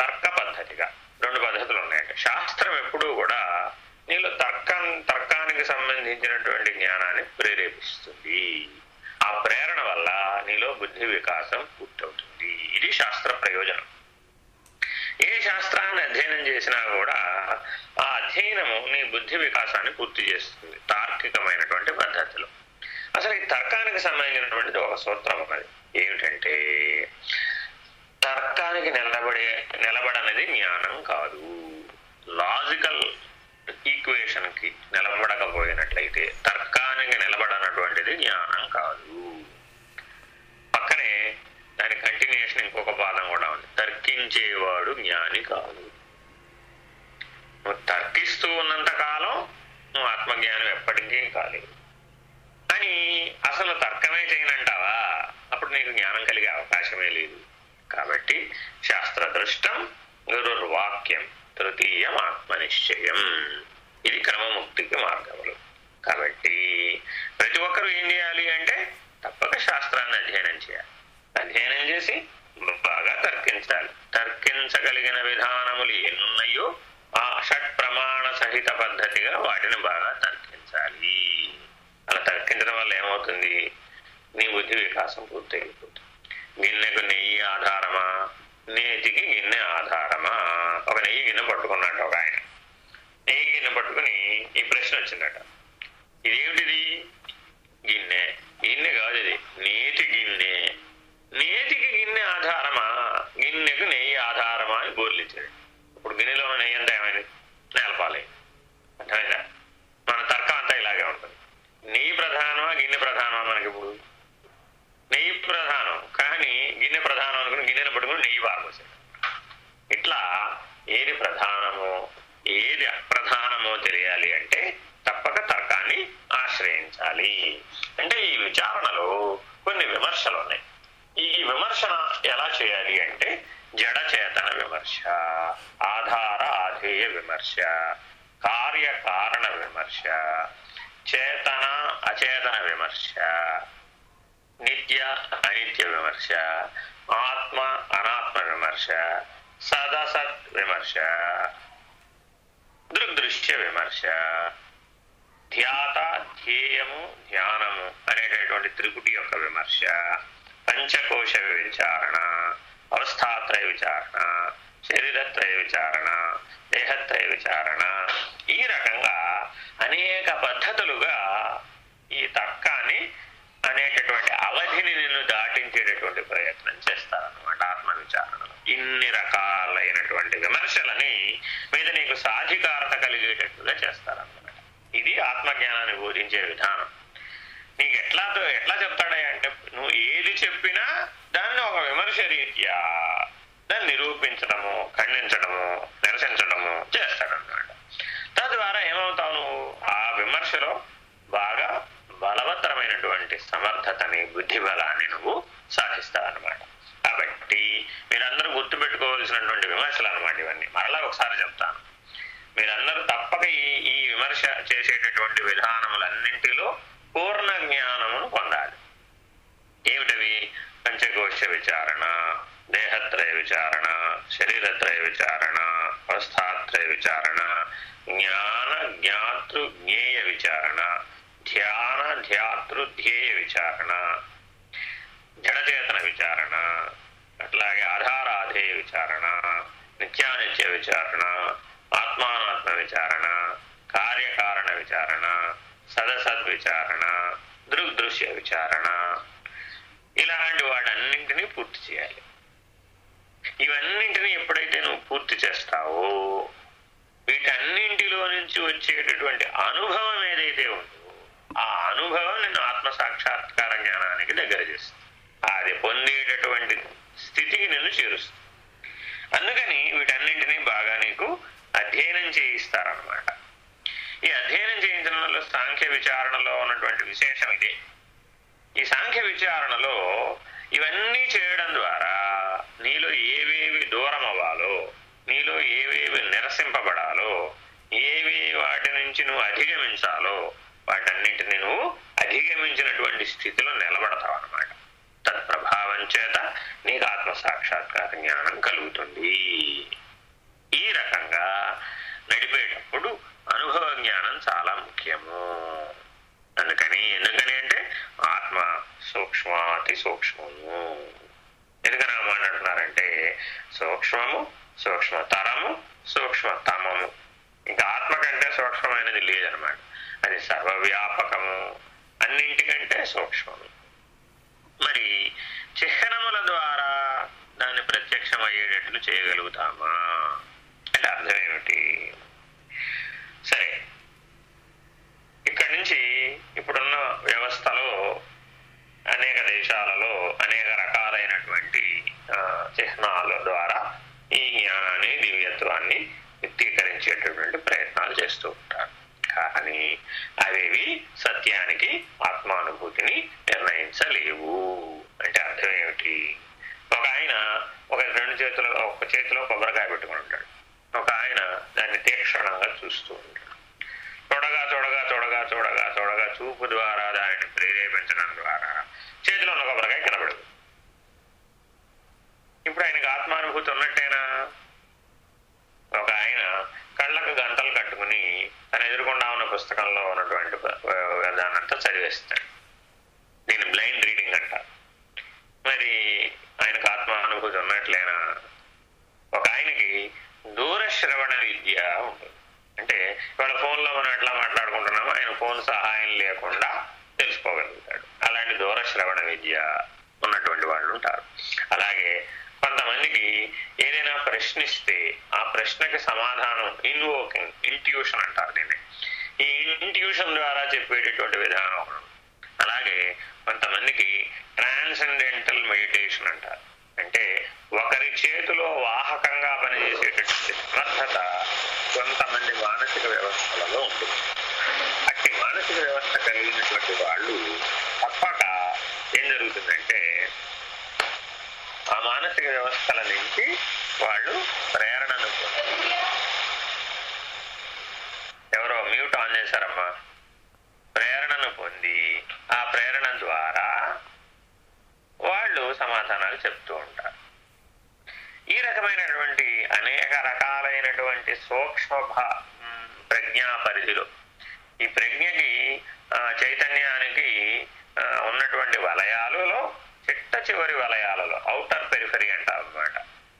తర్క పద్ధతిగా. రెండు పద్ధతులు ఉన్నాయండి. శాస్త్రం ఎప్పుడూ కూడా నీలో తర్కం తర్కానికి సంబంధించినటువంటి జ్ఞానాన్ని ప్రేరేపిస్తుంది. ఆ ప్రేరణ వల్ల నీలో బుద్ధి వికాసం పూర్తవుతుంది. ఇది శాస్త్ర ప్రయోజనం. ఏ శాస్త్రాన్ని అధ్యయనం చేసినా కూడా ఆ అధ్యయనము నీ బుద్ధి వికాసాన్ని పూర్తి చేస్తుంది. తార్కికమైనటువంటి పద్ధతిలో. అసలు ఈ తర్కానికి సంబంధించినటువంటిది ఒక సూత్రం ఉన్నది. ఏమిటంటే తర్కానికి నిలబడే నిలబడనేది జ్ఞానం కాదు. లాజికల్ ఈక్వేషన్కి నిలబడకపోయినట్లయితే తర్కానికి నిలబడనటువంటిది జ్ఞానం కాదు. పక్కనే దాని కంటిన్యూషన్ ఇంకొక పాదం కూడా ఉంది. తర్కించేవాడు జ్ఞాని కాదు. నువ్వు తర్కిస్తూ ఉన్నంత కాలం నువ్వు ఆత్మజ్ఞానం ఎప్పటికీ కాలేదు. కానీ అసలు తర్కమే చేయనంటావా? అప్పుడు నీకు జ్ఞానం కలిగే అవకాశమే లేదు. కాబట్టి శాస్త్ర దృష్టం గురుర్వాక్యం తృతీయం ఆత్మనిశ్చయం. ఇది క్రమముక్తికి మార్గములు. కాబట్టి ప్రతి ఒక్కరూ ఏం చేయాలి అంటే తప్పక శాస్త్రాన్ని అధ్యయనం చేయాలి. అధ్యయనం చేసి బాగా తర్కించాలి. తర్కించగలిగిన విధానములు ఎన్నున్నాయో ఆ షట్ ప్రమాణ సహిత పద్ధతిగా వాటిని బాగా తర్కించాలి. అలా తర్కించడం వల్ల ఏమవుతుంది? నీ బుద్ధి వికాసం పూర్తయిపోతుంది. గిన్నెకు నెయ్యి ఆధారమా? నేతికి గిన్నె ఆధారమా? ఒక నెయ్యి గిన్నె పట్టుకున్నాడు ఒక ఆయన. నెయ్యి గిన్నె పట్టుకుని ఈ ప్రశ్న వచ్చిందట. ఇదేమిటిది? గిన్నె. గిన్నె కాదు ఇది. నేతి గిన్నె. నేతికి గిన్నె ఆధారమా? గిన్నెకు నెయ్యి ఆధారమా అని బోర్లిచ్చాడు. ఇప్పుడు గిన్నెలో ఉన్న నెయ్యి అంతా ఏమైంది? నేలపాలి. అర్థమైందా? మన తర్కం అంతా ఇలాగే ఉంటుంది. నెయ్యి ప్రధానమా? గిన్నె ప్రధానమా మనకి ఇప్పుడు పోసింది. ఇట్లా ఏది ప్రధానమో ఏది అప్రధానమో తెలియాలి అంటే తప్పక తర్కాన్ని ఆశ్రయించాలి. అంటే ఈ విచారణలో కొన్ని విమర్శలు ఉన్నాయి. ఈ విమర్శన ఎలా చేయాలి అంటే జడచేతన విమర్శ ఆధార ఆధేయ విమర్శ కార్యకారణ విమర్శ చేతన అచేతన విమర్శ నిత్య అనిత్య విమర్శ ఆత్మ అనాత్మ విమర్శ సదాసత్ విమర్శ దృగ్దృశ్య విమర్శ. ధ్యాత ధ్యేయము ధ్యానము అనేటటువంటి త్రిపుటి యొక్క విమర్శ. పంచకోశ విచారణ అవస్థాత్రయ విచారణ శరీరత్రయ విచారణ దేహత్రయ విచారణ. ఈ రకంగా అనేక పద్ధతులుగా ఈ తర్కాన్ని అనేటటువంటి నిన్ను దాటించేటటువంటి ప్రయత్నం చేస్తారన్నమాట ఆత్మవిచారణలో. ఇన్ని రకాలైనటువంటి విమర్శలని మీద నీకు సాధికారత కలిగేటట్టుగా చేస్తారన్నమాట. ఇది ఆత్మజ్ఞానాన్ని బోధించే విధానం. నీకు ఎట్లా ఎట్లా చెప్తాడే అంటే నువ్వు ఏది చెప్పినా దాన్ని ఒక విమర్శ రీత్యా దాన్ని నిరూపించడము ఖండించడము నిరసించడము చేస్తాడన్నమాట. తద్వారా ఏమవుతావు నువ్వు ఆ విమర్శలో బాగా బలవత్తరమైనటువంటి సమర్థతని బుద్ధి బలాన్ని నువ్వు సాధిస్తావన్నమాట. కాబట్టి మీరందరూ గుర్తుపెట్టుకోవాల్సినటువంటి విమర్శలు అనమాట ఇవన్నీ. మరలా ఒకసారి చెప్తాను. మీరందరూ తప్పక ఈ ఈ విమర్శ చేసేటటువంటి విధానములన్నింటిలో పూర్ణ జ్ఞానమును పొందాలి. ఏమిటవి? పంచకోశ విచారణ దేహత్రయ విచారణ శరీరత్రయ విచారణ అవస్థాత్రయ విచారణ జ్ఞాన జ్ఞాతృ జ్ఞేయ విచారణ ధ్యాన ధ్యాతృధ్యేయ విచారణ జడచేతన విచారణ అట్లాగే ఆధారాధేయ విచారణ నిత్యానిత్య విచారణ ఆత్మానాత్మ విచారణ కార్యకారణ విచారణ సదసద్ విచారణ దృగ్దృశ్య విచారణ ఇలాంటి వాటన్నింటినీ పూర్తి చేయాలి। ఇవన్నింటినీ ఎప్పుడైతే నువ్వు పూర్తి చేస్తావో వీటన్నింటిలో నుంచి వచ్చేటటువంటి అనుభవం ఏదైతే ఉందో ఆ అనుభవం నిన్ను ఆత్మ సాక్షాత్కార జ్ఞానానికి దగ్గర చేస్తుంది. అది పొందేటటువంటి స్థితికి నిన్ను చేరుస్తుంది. అందుకని వీటన్నింటినీ బాగా నీకు అధ్యయనం చేయిస్తారనమాట ఈ అధ్యయనం చేయించడంలో సాంఖ్య విచారణలో ఉన్నటువంటి విశేషం ఇదే. ఈ సాంఖ్య విచారణలో ఇవన్నీ చేయడం ద్వారా నీలో ఏవేవి దూరం అవ్వాలో నీలో ఏవేవి నిరసింపబడాలో ఏవి వాటి నుంచి నువ్వు అధిగమించాలో వాటన్నింటినీ నువ్వు అధిగమించినటువంటి స్థితిలో నిలబడతావు అనమాట తత్ప్రభావం చేత నీకు ఆత్మ సాక్షాత్కార జ్ఞానం కలుగుతుంది. ఈ రకంగా నడిపేటప్పుడు అనుభవ జ్ఞానం చాలా ముఖ్యము. అందుకని ఎందుకని అంటే ఆత్మ సూక్ష్మాతి సూక్ష్మము. ఎందుకని మాట్లాడుతున్నారంటే సూక్ష్మము సూక్ష్మతరము సూక్ష్మతమము. ఇంకా ఆత్మ కంటే సూక్ష్మమైనది లేదనమాట అది సర్వవ్యాపకము. అన్నింటికంటే సూక్ష్మము. మరి చిహ్నముల ద్వారా దాన్ని ప్రత్యక్షం అయ్యేటట్లు చేయగలుగుతామా? అంటే అర్థం ఏమిటి? సరే. ఇక్కడి నుంచి ఇప్పుడున్న వ్యవస్థలో అనేక దేశాలలో అనేక రకాలైనటువంటి చిహ్నాల ద్వారా ఈ జ్ఞానాన్ని దివ్యత్వాన్ని చేసేటటువంటి ప్రయత్నాలు చేస్తూ ఉంటారు. కానీ అవేవి సత్యానికి ఆత్మానుభూతిని నిర్ణయించలేవు. అంటే అర్థం ఏమిటి? ఒక ఆయన ఒక రెండు చేతులు ఒక చేతిలో కొబ్బరికాయ పెట్టుకుని ఉంటాడు. ఒక ఆయన దాన్ని తీక్షణంగా చూస్తూ ఉంటాడు. చూడగా చూడగా చూడగా చూడగా చూడగా చూపు ద్వారా దానిని ప్రేరేపించడం ద్వారా చేతిలో ఉన్న కొబ్బరికాయ కనబడదు ఇప్పుడు ఆయనకు ఆత్మానుభూతి ఉన్నట్టే ఒక ఆయన కళ్ళకు గంటలు కట్టుకుని తన ఎదురుకుండా ఉన్న పుస్తకంలో ఉన్నటువంటి ప- దానంతా దీన్ని బ్లైండ్ రీడింగ్ అంటారు మరి ఆయనకు ఆత్మానుభూతి ఉన్నట్లేనా? ఒక ఆయనకి దూరశ్రవణ విద్య ఉంటుంది. అంటే ఇవాళ ఫోన్లో మనం ఎట్లా మాట్లాడుకుంటున్నామో ఆయన ఫోన్ సహాయం లేకుండా తెలుసుకోగలుగుతాడు. అలాంటి దూరశ్రవణ విద్య ఉన్నటువంటి వాళ్ళు ఉంటారు. అలాగే కొంతమందికి ఏదైనా ప్రశ్నిస్తే ఆ ప్రశ్నకి సమాధానం ఇన్వోకింగ్ ఇంట్యూషన్ అంటారు దీన్ని. ఈ ఇంట్యూషన్ ద్వారా చెప్పేటటువంటి విధానం. అలాగే కొంతమందికి ట్రాన్సెండెంటల్ మెడిటేషన్ అంటారు. అంటే ఒకరి చేతిలో వాహకంగా పనిచేసేటటువంటి సమర్థత కొంతమంది మానసిక వ్యవస్థలలో ఉంటుంది. అట్టి మానసిక వ్యవస్థ కలిగినటువంటి వాళ్ళు తప్పక ఏం జరుగుతుందంటే ఆ మానసిక వ్యవస్థల నుంచి వాళ్ళు ప్రేరణను ఎవరో మ్యూట్ ప్రేరణను పొంది ఆ ప్రేరణ ద్వారా వాళ్ళు సమాధానాలు చెప్తూ ఉంటారు. ఈ రకమైనటువంటి అనేక రకాలైనటువంటి సూక్ష్మ ప్రజ్ఞా పరిధిలో ఈ ప్రజ్ఞకి చైతన్యానికి ఉన్నటువంటి వలయాలలో చిట్ట చివరి వలయాలలో అవుటర్ పెరిఫరీ అంటారు అనమాట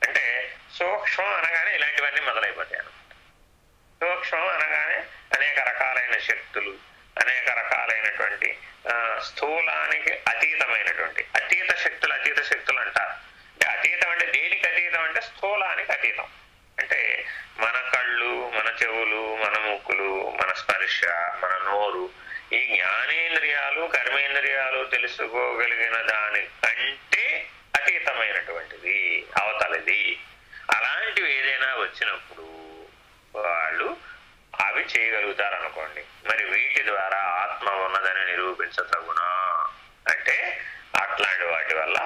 అంటే సూక్ష్మం అనగానే ఇలాంటివన్నీ మొదలైపోతాయి అన్నమాట. సూక్ష్మం శక్తులు అనేక రకాలైనటువంటి స్థూలానికి అతీతమైనటువంటి అతీత శక్తులు అతీత శక్తులు అంటారు. అంటే అతీతం అంటే దేనికి అతీతం అంటే స్థూలానికి అతీతం. అంటే మన కళ్ళు మన చెవులు మన ముక్కులు మన స్పర్శ మన నోరు ఈ జ్ఞానేంద్రియాలు కర్మేంద్రియాలు తెలుసుకోగలిగిన దాని కంటే అతీతమైనటువంటిది అవతలది. అలాంటివి ఏదైనా వచ్చినప్పుడు వాళ్ళు అవి చేయగలుగుతారనుకోండి. మరి వీటి ద్వారా ఆత్మ ఉన్నదని నిరూపించతగునా అంటే అట్లాంటి వాటి వల్ల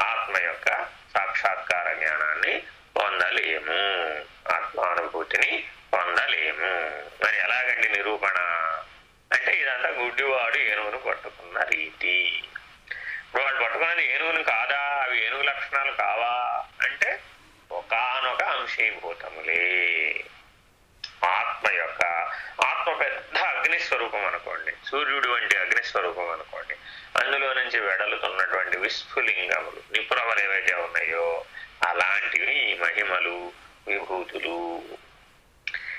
ఆత్మ యొక్క సాక్షాత్కార జ్ఞానాన్ని పొందలేము. ఆత్మానుభూతిని పొందలేము. మరి ఎలాగండి నిరూపణ? అంటే ఇదంతా గుడ్డివాడు ఏనుగును పట్టుకున్న రీతి. ఇప్పుడు వాడు పట్టుకున్నది ఏనుగును కాదా? అవి ఏనుగు లక్షణాలు కావా? అంటే ఒకానొక అంశీభూతములే. ఆత్మ యొక్క ఆత్మ పెద్ద అగ్ని స్వరూపం అనుకోండి. సూర్యుడు వంటి అగ్ని స్వరూపం అనుకోండి. అందులో నుంచి వెడలుతున్నటువంటి విస్ఫులింగములు నిపురములు ఏవైతే ఉన్నాయో అలాంటివి ఈ మహిమలు విభూతులు.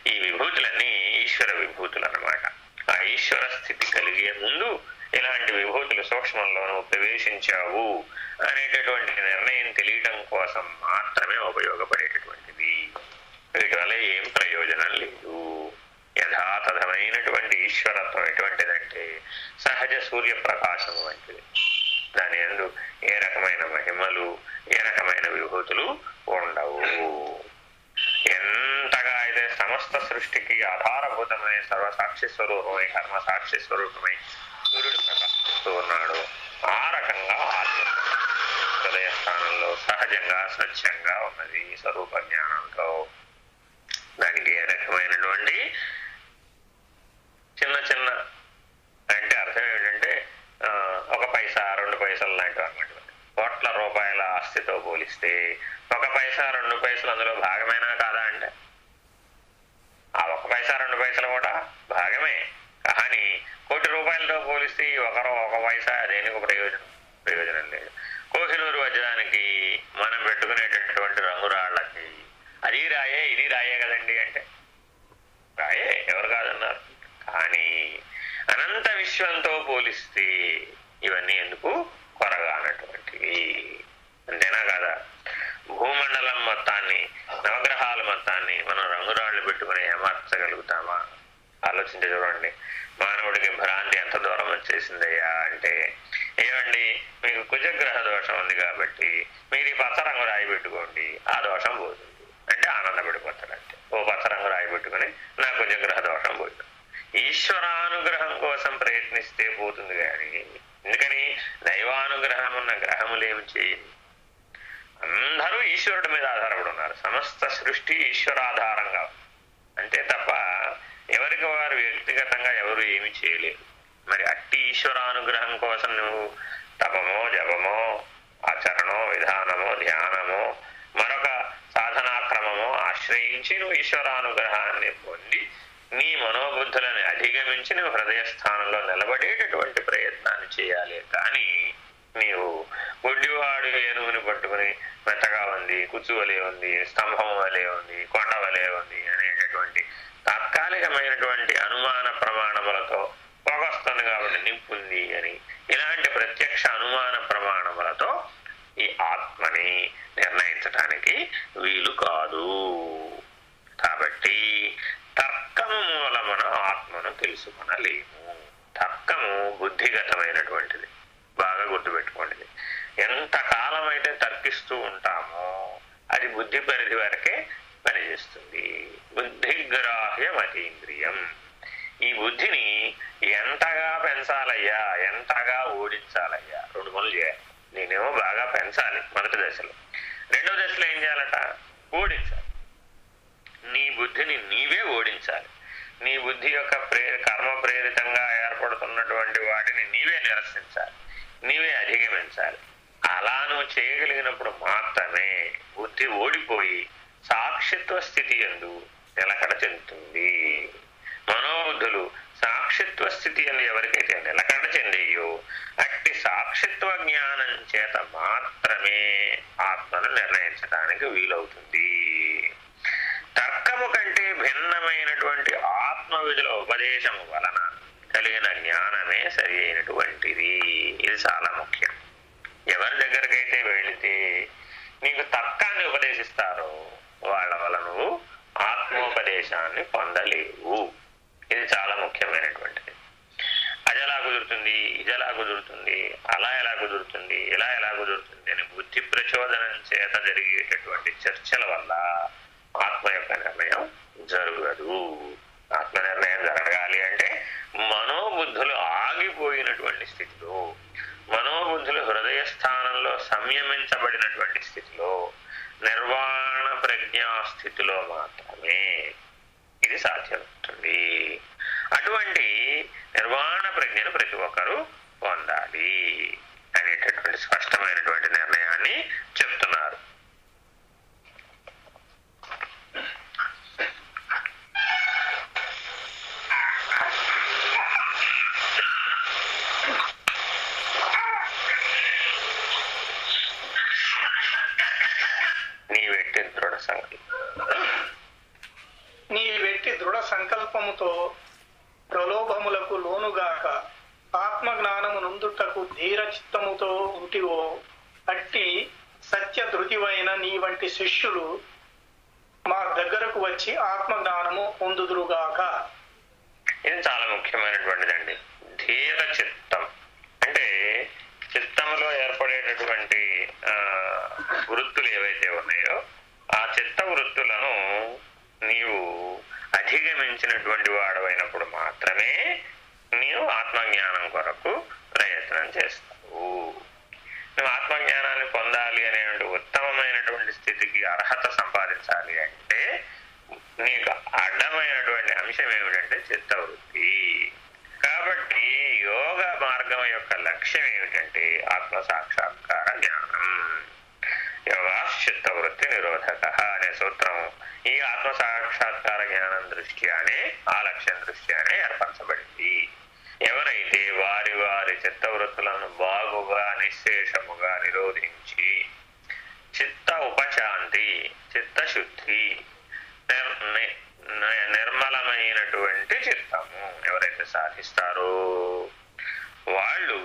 ఈ విభూతులన్నీ ఈశ్వర విభూతులు అన్నమాట ఆ ఈశ్వర స్థితి కలిగే ముందు ఇలాంటి విభూతులు సూక్ష్మంలోనూ ప్రవేశించావు అనేటటువంటి నిర్ణయం తెలియటం కోసం మాత్రమే ఉపయోగపడేటటువంటిది. వీటి వల్ల ఏం ప్రయోజనం లేదు. యథాతథమైనటువంటి ఈశ్వరత్వం ఎటువంటిదంటే సహజ సూర్యప్రకాశం వంటిది. దాని ఎందు ఏ రకమైన మహిమలు ఏ రకమైన విభూతులు ఉండవు. ఎంతగా అయితే సమస్త సృష్టికి ఆధారభూతమై సర్వసాక్షి స్వరూపమై కర్మ సాక్షి స్వరూపమై సూర్యుడు ప్రకాశిస్తూ ఉన్నాడు ఆ రకంగా ఆత్మ హృదయ స్థానంలో సహజంగా స్వచ్ఛంగా ఉన్నది స్వరూప జ్ఞానంతో దానికి ఏ రకమైనటువంటి చిన్న చిన్న అంటే అర్థం ఏమిటంటే ఆ, ఒక పైసా రెండు పైసలు లాంటివి అనమాట కోట్ల రూపాయల ఆస్తితో పోలిస్తే ఒక పైసా రెండు పైసలు అందులో భాగమైనా కాదా అంటే ఆ ఒక పైసా రెండు పైసలు కూడా భాగమే. కానీ కోటి రూపాయలతో పోలిస్తే ఒకరు ఒక పైసా దేనికి ప్రయోజనం? ప్రయోజనం లేదు. కోహినూరు వజ్రానికి మనం పెట్టుకునేటటువంటి రంగురాళ్ళకి అది రాయే ఇది రాయే కదండి అంటే. అని అనంత విశ్వంతో పోలిస్తే ఇవన్నీ ఎందుకు? కొరగానటువంటివి. అంతేనా కదా? భూమండలం మొత్తాన్ని నవగ్రహాల మొత్తాన్ని మనం రంగురాళ్ళు పెట్టుకుని ఏమార్చగలుగుతామా? ఆలోచించి చూడండి. మానవుడికి భ్రాంతి ఎంత దూరం వచ్చేసిందయ్యా అంటే ఏమండి మీకు కుజగ్రహ దోషం ఉంది కాబట్టి మీరు ఈ పచ్చ రంగు రాయి పెట్టుకోండి. ఆ దోషం పోతుంది. అంటే ఆనందపడిపోతాడు అంటే ఓ పచ్చ రంగు రాయి పెట్టుకుని నా కుజగ్రహ దోషం ఈశ్వరానుగ్రహం కోసం ప్రయత్నిస్తే పోతుంది కానీ ఎందుకని దైవానుగ్రహం ఉన్న గ్రహములేమి చేయండి అందరూ ఈశ్వరుడి మీద ఆధారపడి ఉన్నారు. సమస్త సృష్టి ఈశ్వరాధారంగా అంటే అంతే తప్ప ఎవరికి వారు వ్యక్తిగతంగా ఎవరు ఏమి చేయలేరు మరి అట్టి ఈశ్వరానుగ్రహం కోసం నువ్వు తపమో జపమో ఆచరణో విధానమో ధ్యానమో మరొక సాధనాక్రమమో ఆశ్రయించి నువ్వు ఈశ్వరానుగ్రహాన్ని పొంది నీ మనోబుద్ధులను అధిగమించి నువ్వు హృదయ స్థానంలో నిలబడేటటువంటి ప్రయత్నాన్ని చేయాలి. కానీ నీవు గుడ్డివాడు ఏనుగుని పట్టుకుని మెత్తగా ఉంది కుచ్చు వలే ఉంది స్తంభం వలే ఉంది కొండ వలే ఉంది అనేటటువంటి తాత్కాలికమైనటువంటి అనుమాన ప్రమాణములతో పొగొస్తుంది కాబట్టి నింపుంది అని ఇలాంటి ప్రత్యక్ష అనుమాన ప్రమాణములతో ఈ ఆత్మని నిర్ణయించటానికి వీలు కాదు. కాబట్టి మనం తెలుసుకొనలేము తర్కము బుద్ధిగతమైనటువంటిది. బాగా గుర్తుపెట్టుకోండి. ఎంతకాలం అయితే తర్కిస్తూ ఉంటామో అది బుద్ధి పరిధి వరకే పనిచేస్తుంది. బుద్ధిగ్రాహ్య మతీంద్రియం ఈ బుద్ధిని ఎంతగా పెంచాలయ్యా ఎంతగా ఓడించాలయ్యా? రెండు పనులు చేయాలి. నేనేమో బాగా పెంచాలి మొదటి దశలో. రెండో దశలో ఏం చేయాలట? ఓడించాలి. నీ బుద్ధిని నీవే ఓడించాలి. నీ బుద్ధి యొక్క ప్రే కర్మ ప్రేరితంగా ఏర్పడుతున్నటువంటి వాటిని నీవే నిరసించాలి. నీవే అధిగమించాలి. అలా నువ్వు చేయగలిగినప్పుడు మాత్రమే బుద్ధి ఓడిపోయి సాక్షిత్వ స్థితి ఎందు నిలకడ చెందుతుంది. మనోబుద్ధులు సాక్షిత్వ స్థితి ఎందు ఎవరికైతే నిలకడ చెందియో అట్టి సాక్షిత్వ జ్ఞానం చేత మాత్రమే ఆత్మను నిర్ణయించడానికి వీలవుతుంది తర్కము కంటే భిన్నమైనటువంటి ఆత్మవిధిలో ఉపదేశము వలన కలిగిన జ్ఞానమే సరి అయినటువంటిది ఇది చాలా ముఖ్యం. ఎవరి దగ్గరకైతే వెళితే నీకు తర్కాన్ని ఉపదేశిస్తారో వాళ్ళ వల్ల నువ్వు ఆత్మోపదేశాన్ని పొందలేవు. ఇది చాలా ముఖ్యమైనటువంటిది. అది ఎలా కుదురుతుంది? ఇది ఎలా కుదురుతుంది? అలా ఎలా కుదురుతుంది? ఇలా ఎలా కుదురుతుంది? అని బుద్ధి ప్రచోదనం చేత జరిగేటటువంటి చర్చల వల్ల ఆత్మ యొక్క నిర్ణయం జరగదు. ఆత్మ నిర్ణయం జరగాలి అంటే మనోబుద్ధులు ఆగిపోయినటువంటి స్థితిలో మనోబుద్ధులు హృదయ స్థానంలో సంయమించబడినటువంటి స్థితిలో నిర్వాణ ప్రజ్ఞా స్థితిలో మాత్రమే ఇది సాధ్యమవుతుంది. అటువంటి నిర్వాణ ప్రజ్ఞను ప్రతి ఒక్కరూ పొందాలి అనేటటువంటి స్పష్టమైనటువంటి నిర్ణయాన్ని చెప్తున్నారు నీ వ్యక్తి దృఢ సంకల్పం నీ వ్యక్తి దృఢ సంకల్పముతో ప్రలోభములకు లోనుగాక ఆత్మ జ్ఞానము నుందుటకు ధీర చిత్తముతో ఉంటివో అట్టి సత్య ధృతివైన నీ వంటి శిష్యులు మా దగ్గరకు వచ్చి ఆత్మ జ్ఞానము పొందుదురుగాక. ఇది చాలా ముఖ్యమైనటువంటిదండి. ధీర చిత్తం. అంటే చిత్తంలో ఏర్పడేటటువంటి ఆ, వృత్తులు ఏవైతే ఉన్నాయో ఆ చిత్త వృత్తులను నీవు అధిగమించినటువంటి వాడవైనప్పుడు మాత్రమే నీవు ఆత్మజ్ఞానం కొరకు ప్రయత్నం చేస్తావు. నువ్వు ఆత్మజ్ఞానం పొందాలి అనేటువంటి ఉత్తమమైనటువంటి స్థితికి అర్హత సంపాదించాలి అంటే నీకు అడ్డమైనటువంటి అంశం ఏమిటంటే చిత్తవృత్తి. కాబట్టి యోగ మార్గం యొక్క లక్ష్యం ఏమిటంటే ఆత్మ సాక్షాత్కార జ్ఞానం. యోగా చిత్తవృత్తి నిరోధక అనే సూత్రం ఈ ఆత్మ సాక్షాత్కార జ్ఞానం దృష్ట్యానే ఆ లక్ష్యం దృష్ట్యానే ఏర్పరచబడింది. ఎవరైతే వారి వారి చిత్తవృత్తులను బాగుగా నిశ్శేషముగా నిరోధించి చిత్త ఉపశాంతి చిత్తశుద్ధి ని- నిర్మలమైనటువంటి చిత్తము ఎవరైతే సాధిస్తారో వాళ్ళు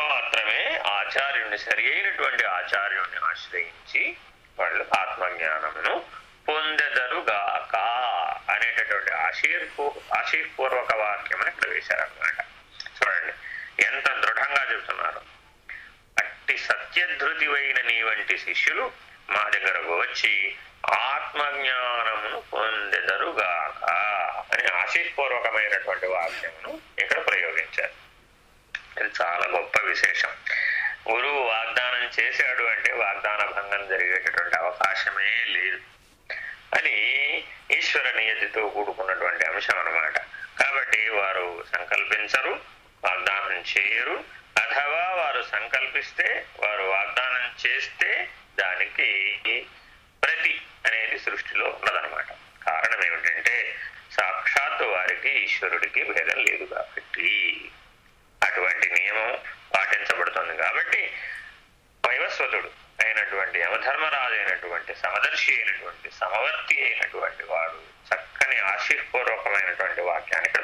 మాత్రమే ఆచార్యుడిని సరి అయినటువంటి ఆచార్యుణ్ణి ఆశ్రయించి వాళ్ళు ఆత్మజ్ఞానమును పొందెదరుగాక అనేటటువంటి ఆశీర్పూ ఆశీర్పూర్వక వాక్యం ఇక్కడ వేశారనమాట చూడండి ఎంత దృఢంగా చెబుతున్నారు అట్టి సత్యధృతివైన నీ వంటి శిష్యులు మా దగ్గరకు వచ్చి ఆత్మజ్ఞానమును పొందెదరుగాక అని ఆశీర్పూర్వకమైనటువంటి వాక్యమును ఇక్కడ ప్రయోగించారు. ఇది చాలా గొప్ప విశేషం. గురువు వాగ్దానం చేశాడు అంటే వాగ్దాన భంగం జరిగేటటువంటి అవకాశమే లేదు. అని ఈశ్వర నియతితో కూడుకున్నటువంటి అంశం అన్నమాట కాబట్టి వారు సంకల్పించరు వాగ్దానం చేయరు అథవా వారు సంకల్పిస్తే వారు వాగ్దానం చేస్తే దానికి ప్రతి అనేది సృష్టిలో ఉన్నదన్నమాట. కారణం ఏమిటంటే సాక్షాత్తు వారికి ఈశ్వరుడికి భేదం లేదు కాబట్టి. అటువంటి నియమం పాటించబడుతుంది కాబట్టి వైవస్వతుడు అయినటువంటి యమధర్మరాజు అయినటువంటి సమదర్శి అయినటువంటి సమవర్తి అయినటువంటి వాడు చక్కని ఆశీర్పూర్వకమైనటువంటి వాక్యానికి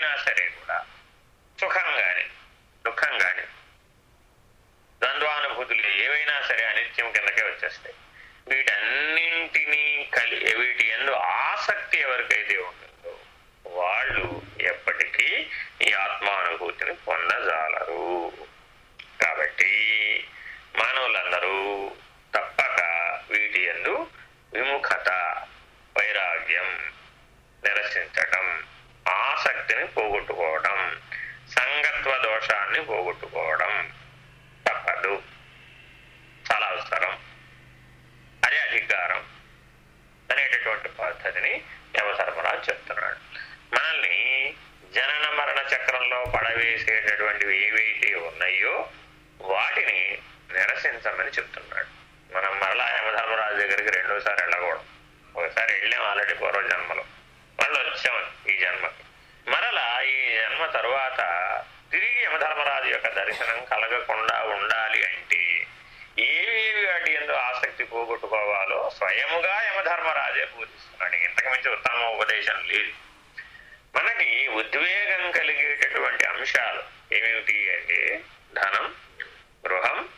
ఏదైనా సరే కూడా. సుఖం కానీ దుఃఖం కానీ ద్వంద్వానుభూతులు ఏవైనా సరే అనిత్యం కిందకే వచ్చేస్తాయి. వీటన్నింటినీ కలి వీటి ఎందు ఆసక్తి ఎవరికైతే ఉంటుందో వాళ్ళు ఎప్పటికీ ఈ ఆత్మానుభూతిని పొందజాలరు. కాబట్టి మానవులందరూ తప్పక వీటి ఎందు విముఖత వైరాగ్యం నిరసించటం ఆసక్తిని పోగొట్టుకోవడం సంగత్వ దోషాన్ని పోగొట్టుకోవడం తప్పదు. చాలా అవసరం. అదే అధికారం అనేటటువంటి పద్ధతిని యమధర్మరాజు చెప్తున్నాడు. మనల్ని జనన మరణ చక్రంలో పడవేసేటటువంటివి ఏవైతే ఉన్నాయో వాటిని నిరసించమని చెప్తున్నాడు. మనం మరలా యమధర్మరాజు దగ్గరికి రెండోసారి వెళ్ళకూడదు. ఒకసారి వెళ్ళాం ఆల్రెడీ పూర్వ జన్మలో మళ్ళీ వచ్చాం ఈ జన్మకి. మరలా ఈ జన్మ తరువాత తిరిగి యమధర్మరాజు యొక్క దర్శనం కలగకుండా ఉండాలి అంటే ఏవేవి వాటి ఎందు ఆసక్తి పోగొట్టుకోవాలో స్వయముగా యమధర్మరాజే బోధిస్తున్నాడు. ఇంతకు మించి ఉత్తమ ఉపదేశం లేదు. మనకి ఉద్వేగం కలిగేటటువంటి అంశాలు ఏమిటి అంటే ధనం గృహం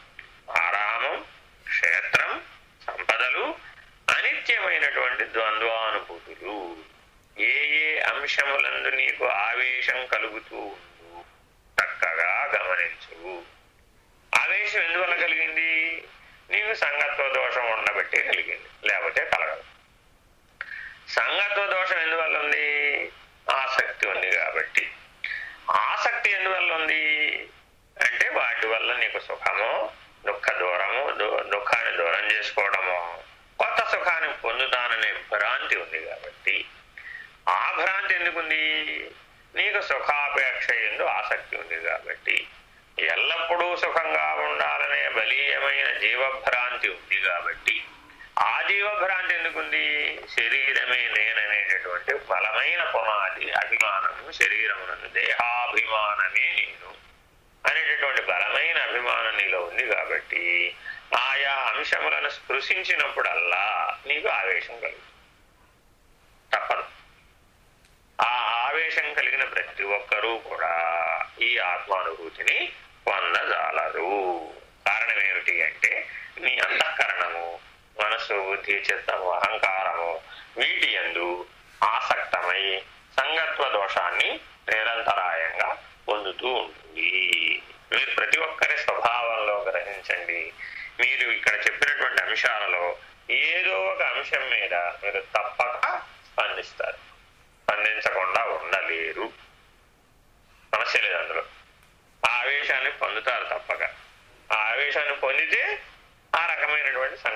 ఆరామం క్షేత్రం సంపదలు అనిత్యమైనటువంటి ద్వంద్వానుభూతులు. ఏ ఏ అంశములందు నీకు ఆవేశం కలుగుతూ ఉందో చక్కగా గమనించు. ఆవేశం ఎందువల్ల కలిగింది? నీకు సంగత్వ దోషం ఉండబట్టే కలిగింది లేకపోతే కలగదు. సంగత్వ దోషం ఎందువల్ల ఉంది? ఆసక్తి ఉంది కాబట్టి. ఆసక్తి ఎందువల్ల ఉంది? అంటే వాటి వల్ల నీకు సుఖము దుఃఖ దూరము దుఃఖాన్ని దూరం చేసుకోవడము కొత్త సుఖాన్ని పొందుతాననే భ్రాంతి ఉంది కాబట్టి ఆ భ్రాంతి ఎందుకుంది? నీకు సుఖాపేక్ష ఎందు ఆసక్తి ఉంది కాబట్టి ఎల్లప్పుడూ సుఖంగా ఉండాలనే బలీయమైన జీవభ్రాంతి ఉంది కాబట్టి ఆ జీవభ్రాంతి ఎందుకుంది? శరీరమే నేననేటటువంటి బలమైన పునాది అభిమానము శరీరమునందు దేహాభిమానమే నేను అనేటటువంటి బలమైన అభిమానం నీలో ఉంది కాబట్టి ఆయా అంశములను స్పృశించినప్పుడల్లా నీకు ఆవేశం కలుగుతుంది. తప్పదు. ద్వేషం కలిగిన ప్రతి ఒక్కరూ కూడా ఈ ఆత్మానుభూతిని పొందజాలరు కారణం ఏమిటి అంటే మీ అంతఃకరణము మనస్సు బుద్ధి చిత్తము అహంకారము వీటి ఎందు ఆసక్తమై సంగత్వ దోషాన్ని నిరంతరాయంగా పొందుతూ ఉంటుంది. మీరు ప్రతి ఒక్కరి స్వభావంలో గ్రహించండి. మీరు ఇక్కడ చెప్పినటువంటి అంశాలలో ఏదో ఒక అంశం మీద మీరు తప్పక స్పందిస్తారు స్పందించకుండా ఉండలేరు సమస్య లేదు అందులో ఆ ఆవేశాన్ని పొందుతారు తప్పక ఆ ఆవేశాన్ని పొందితే ఆ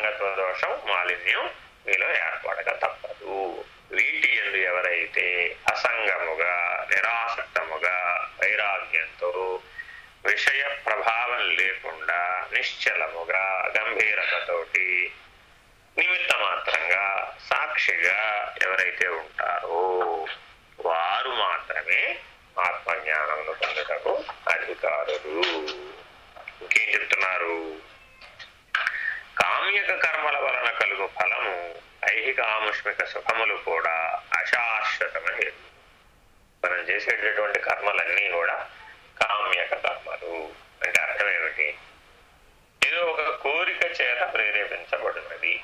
రకమైనటువంటి దోషం మాలిన్యం మీలో ఏర్పడక తప్పదు. వీటి ఎందు ఎవరైతే అసంగముగా నిరాసక్తముగా వైరాగ్యంతో విషయ ప్రభావం లేకుండా నిశ్చలముగా గంభీరతతోటి నిమిత్త మాత్రంగా సాక్షిగా ఎవరైతే ఉంటారో వారు మాత్రమే ఆత్మజ్ఞానంలో పొందుటకు అధికారులు. ఇంకేం చెప్తున్నారు? కామ్యక కర్మల వలన కలుగు ఫలము ఐహిక ఆముష్మిక సుఖములు కూడా అశాశ్వతమని మనం చేసేటటువంటి కర్మలన్నీ కూడా కామ్యక కర్మలు అంటే అర్థం ఏమిటి? ఏదో ఒక కోరిక చేత ప్రేరేపించబడినది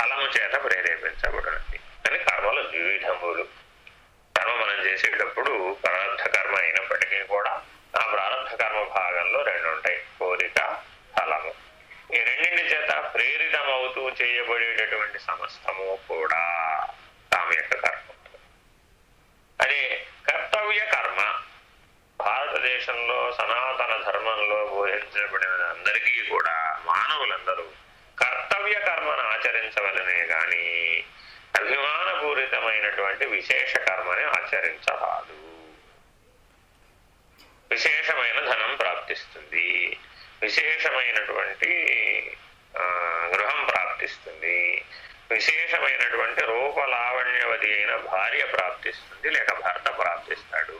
ఫలము చేత ప్రేరేపించబడినది. అని కర్మలు ద్విధములు కర్మ మనం చేసేటప్పుడు ప్రారంభ కర్మ అయినప్పుడు కూడా ఆ ప్రారంభ కర్మ భాగంలో రెండు ఉంటాయి కోరిక ఫలము సమస్తము కూడా తాము యొక్క కర్మ. అదే కర్తవ్య కర్మ. భారతదేశంలో సనాతన ధర్మంలో బోధించబడిన అందరికీ కూడా మానవులందరూ కర్తవ్య కర్మను ఆచరించవలనే గాని అభిమానపూరితమైనటువంటి విశేష కర్మని ఆచరించరాదు. విశేషమైన ధనం ప్రాప్తిస్తుంది. విశేషమైనటువంటి ఆ, గృహం ప్రాప్తిస్తుంది. విశేషమైనటువంటి రూపలావణ్యవతి అయిన భార్య ప్రాప్తిస్తుంది లేక భర్త ప్రాప్తిస్తాడు.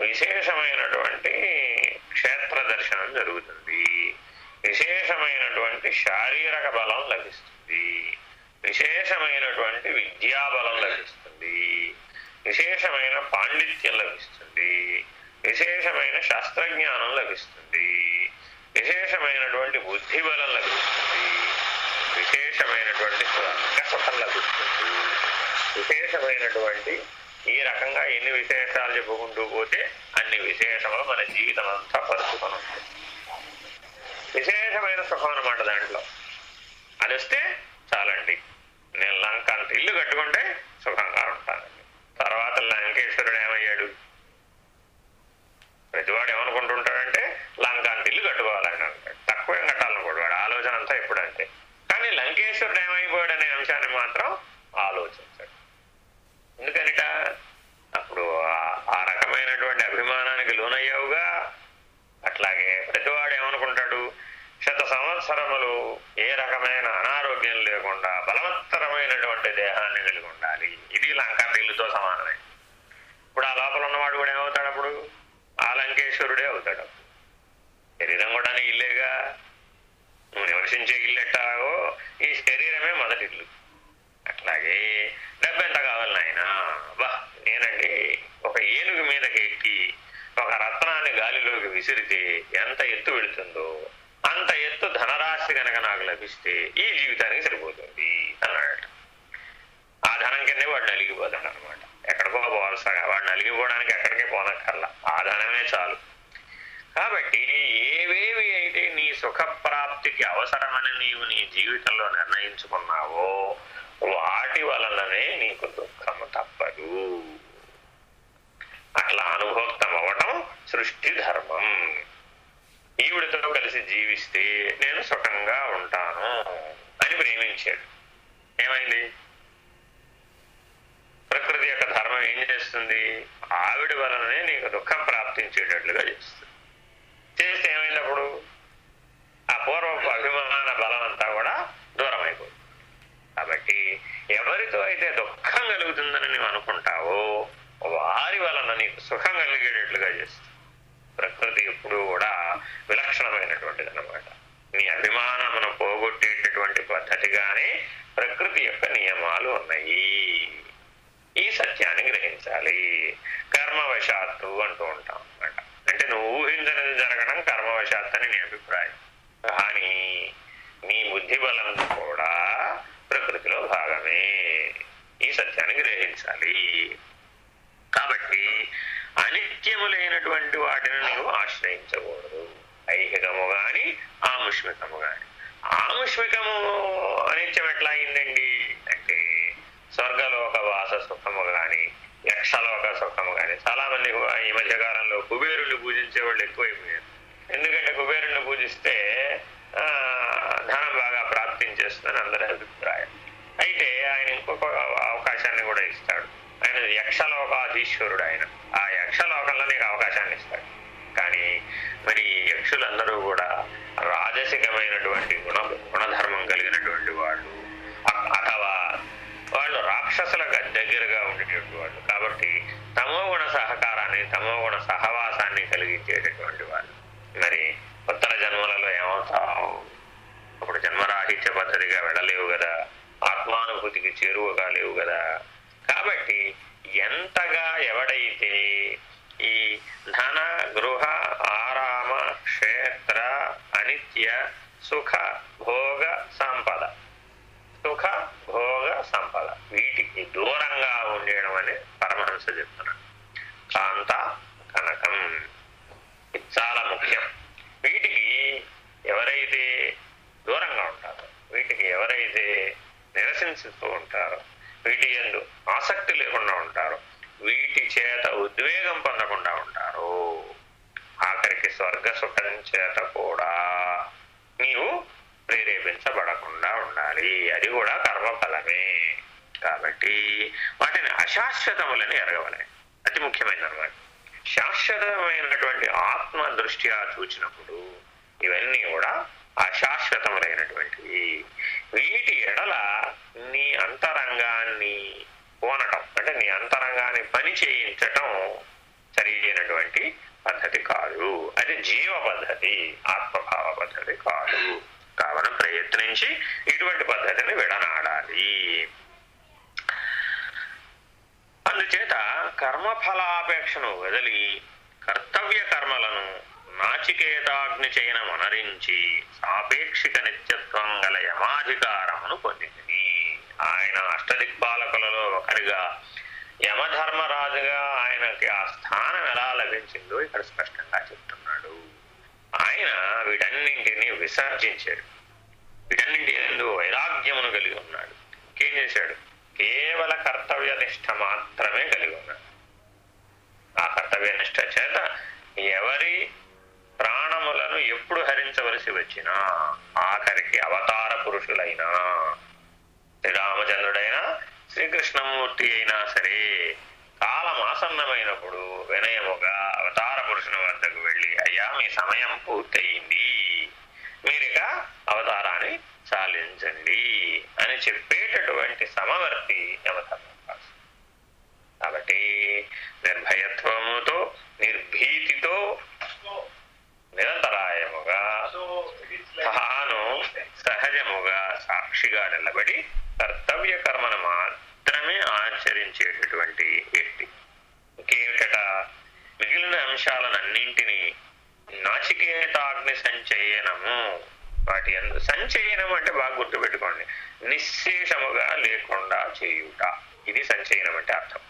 విశేషమైనటువంటి క్షేత్ర దర్శనం జరుగుతుంది. విశేషమైనటువంటి శారీరక బలం లభిస్తుంది. విశేషమైనటువంటి విద్యాబలం లభిస్తుంది. విశేషమైన పాండిత్యం లభిస్తుంది. విశేషమైన శాస్త్రజ్ఞానం లభిస్తుంది. విశేషమైనటువంటి బుద్ధి బలం లభిస్తుంది. విశేషమైనటువంటి స్వర్గ సుఖం విశేషమైనటువంటి ఈ రకంగా ఎన్ని విశేషాలు చెప్పుకుంటూ పోతే అన్ని విశేషములు మన జీవితం అంతా పరుచుకొని ఉంటుంది విశేషమైన సుఖం అనమాట దాంట్లో. అది చాలండి. నేను లంక అంత ఇల్లు వారి నీకు సుఖం కలిగేటట్లుగా చేస్తుంది. ప్రకృతి ఎప్పుడూ కూడా విలక్షణమైనటువంటిది అనమాట నీ అభిమానమును పోగొట్టేటటువంటి పద్ధతిగానే ప్రకృతి యొక్క నియమాలు ఉన్నాయి. ఈ సత్యాన్ని గ్రహించాలి. కర్మవశాత్తు అంటూ ఉంటాం అనమాట అంటే నువ్వు ఊహించనిది జరగడం కర్మవశాత్తు అని నీ అభిప్రాయం. కానీ నీ బుద్ధి బలం కూడా ప్రకృతిలో భాగమే. ఈ సత్యాన్ని గ్రహించాలి. కాబట్టి అనిత్యములైనటువంటి వాటిని నువ్వు ఆశ్రయించకూడదు. ఐహికము గాని ఆముష్మికము గాని. ఆముష్మికము అనిత్యం ఎట్లా అయిందండి అంటే స్వర్గలోక వాస సుఖము గాని యక్షలోక సుఖము గాని. చాలా మంది ఈ మధ్య కాలంలో కుబేరుని పూజించే వాళ్ళు ఎక్కువైపోయారు. ఎందుకంటే కుబేరుని పూజిస్తే ఆ, ధనం బాగా ప్రాప్తించేస్తుందని అందరి అభిప్రాయం. అయితే ఆయన ఇంకొక అవకాశాన్ని కూడా ఇస్తాడు. యక్షలోకాధీశ్వరుడు ఆయన ఆ యక్షలోకంలో నీకు అవకాశాన్ని ఇస్తాడు. కానీ మరి యక్షులందరూ కూడా రాజసికమైనటువంటి గుణ గుణధర్మం కలిగినటువంటి వాళ్ళు అథవా వాళ్ళు రాక్షసులకు దగ్గరగా ఉండేటువంటి వాళ్ళు. కాబట్టి తమో గుణ సహకారాన్ని తమో గుణ సహవాసాన్ని కలిగించేటటువంటి వాళ్ళు. మరి ఉత్తర జన్మలలో ఏమవుతావు? అప్పుడు జన్మరాహిత్య పద్ధతిగా వెళ్ళలేవు కదా. ఆత్మానుభూతికి చేరువ కాలేవు కదా. కాబట్టి ఎంతగా ఎవడైతే ఈ ధన గృహ ఆరామ క్షేత్ర అనిత్య సుఖ భోగ సంపద. సుఖ భోగ సంపద. వీటికి దూరంగా ఉండేయడం అని పరమహంస చెప్తున్నాడు కాంత కనకం. ఇది చాలా ముఖ్యం. వీటికి ఎవరైతే దూరంగా ఉంటారో వీటికి ఎవరైతే నిరసించుతూ ఉంటారో వీటి ఎందు ఆసక్తి లేకుండా ఉంటారు వీటి చేత ఉద్వేగం పొందకుండా ఉంటారు ఆఖరికి స్వర్గ సుఖం చేత కూడా నీవు ప్రేరేపించబడకుండా ఉండాలి అది కూడా కర్మఫలమే కాబట్టి శాశ్వతములని అశాశ్వతములని ఎరగవలే. అతి ముఖ్యమైన అనమాట శాశ్వతమైనటువంటి ఆత్మ దృష్ట్యా చూచినప్పుడు ఇవన్నీ కూడా అశాశ్వతములైనటువంటివి వీటి ఎడల నీ అంతరంగాన్ని పోనటం అంటే నీ అంతరంగాన్ని పని చేయించటం సరైనటువంటి పద్ధతి కాదు అది జీవ పద్ధతి ఆత్మభావ పద్ధతి కాదు కావున ప్రయత్నించి ఇటువంటి పద్ధతిని విడనాడాలి అందుచేత కర్మఫలాపేక్షను వదిలి కర్తవ్య కర్మలను నాచికేతాగ్ని చేయన మనరించి సాపేక్షిక నిత్యత్వం గల యమాధికారమును పొందింది ఆయన అష్టదిక్పాలకులలో ఒకరిగా యమధర్మరాజుగా ఆయనకి ఆ స్థానం ఎలా లభించిందో ఇక్కడ స్పష్టంగా చెప్తున్నాడు ఆయన వీటన్నింటినీ విసర్జించాడు వీటన్నింటి ఎందు వైరాగ్యమును కలిగి ఉన్నాడు ఇంకేం చేశాడు కేవల కర్తవ్య నిష్ట మాత్రమే కలిగి ఉన్నాడు ఆ కర్తవ్య నిష్ట చేత ఎవరి ప్రాణములను ఎప్పుడు హరించవలసి వచ్చినా ఆఖరికి అవతార పురుషులైనా శ్రీరామచంద్రుడైనా శ్రీకృష్ణమూర్తి అయినా సరే కాలం ఆసన్నమైనప్పుడు వినయముగా అవతార పురుషుని వద్దకు వెళ్ళి అయ్యా మీ సమయం పూర్తయింది మీరిక అవతారాన్ని చాలించండి అని చెప్పేటటువంటి సమవర్తి యమధర్మరాజు. కాబట్టి నిర్భయత్వముతో నిర్భీతితో నిరంతరాయముగా తాను సహజముగా సాక్షిగా నిలబడి కర్తవ్య కర్మను మాత్రమే ఆచరించేటటువంటి వ్యక్తి. ఇంకేమిట మిగిలిన అంశాలనన్నింటినీ నాచికేతాగ్ని సంచయనము. వాటి అందు సంచయనం అంటే బాగా గుర్తుపెట్టుకోండి. నిశ్శేషముగా లేకుండా చేయుట. ఇది సంచయనం అంటే అర్థం.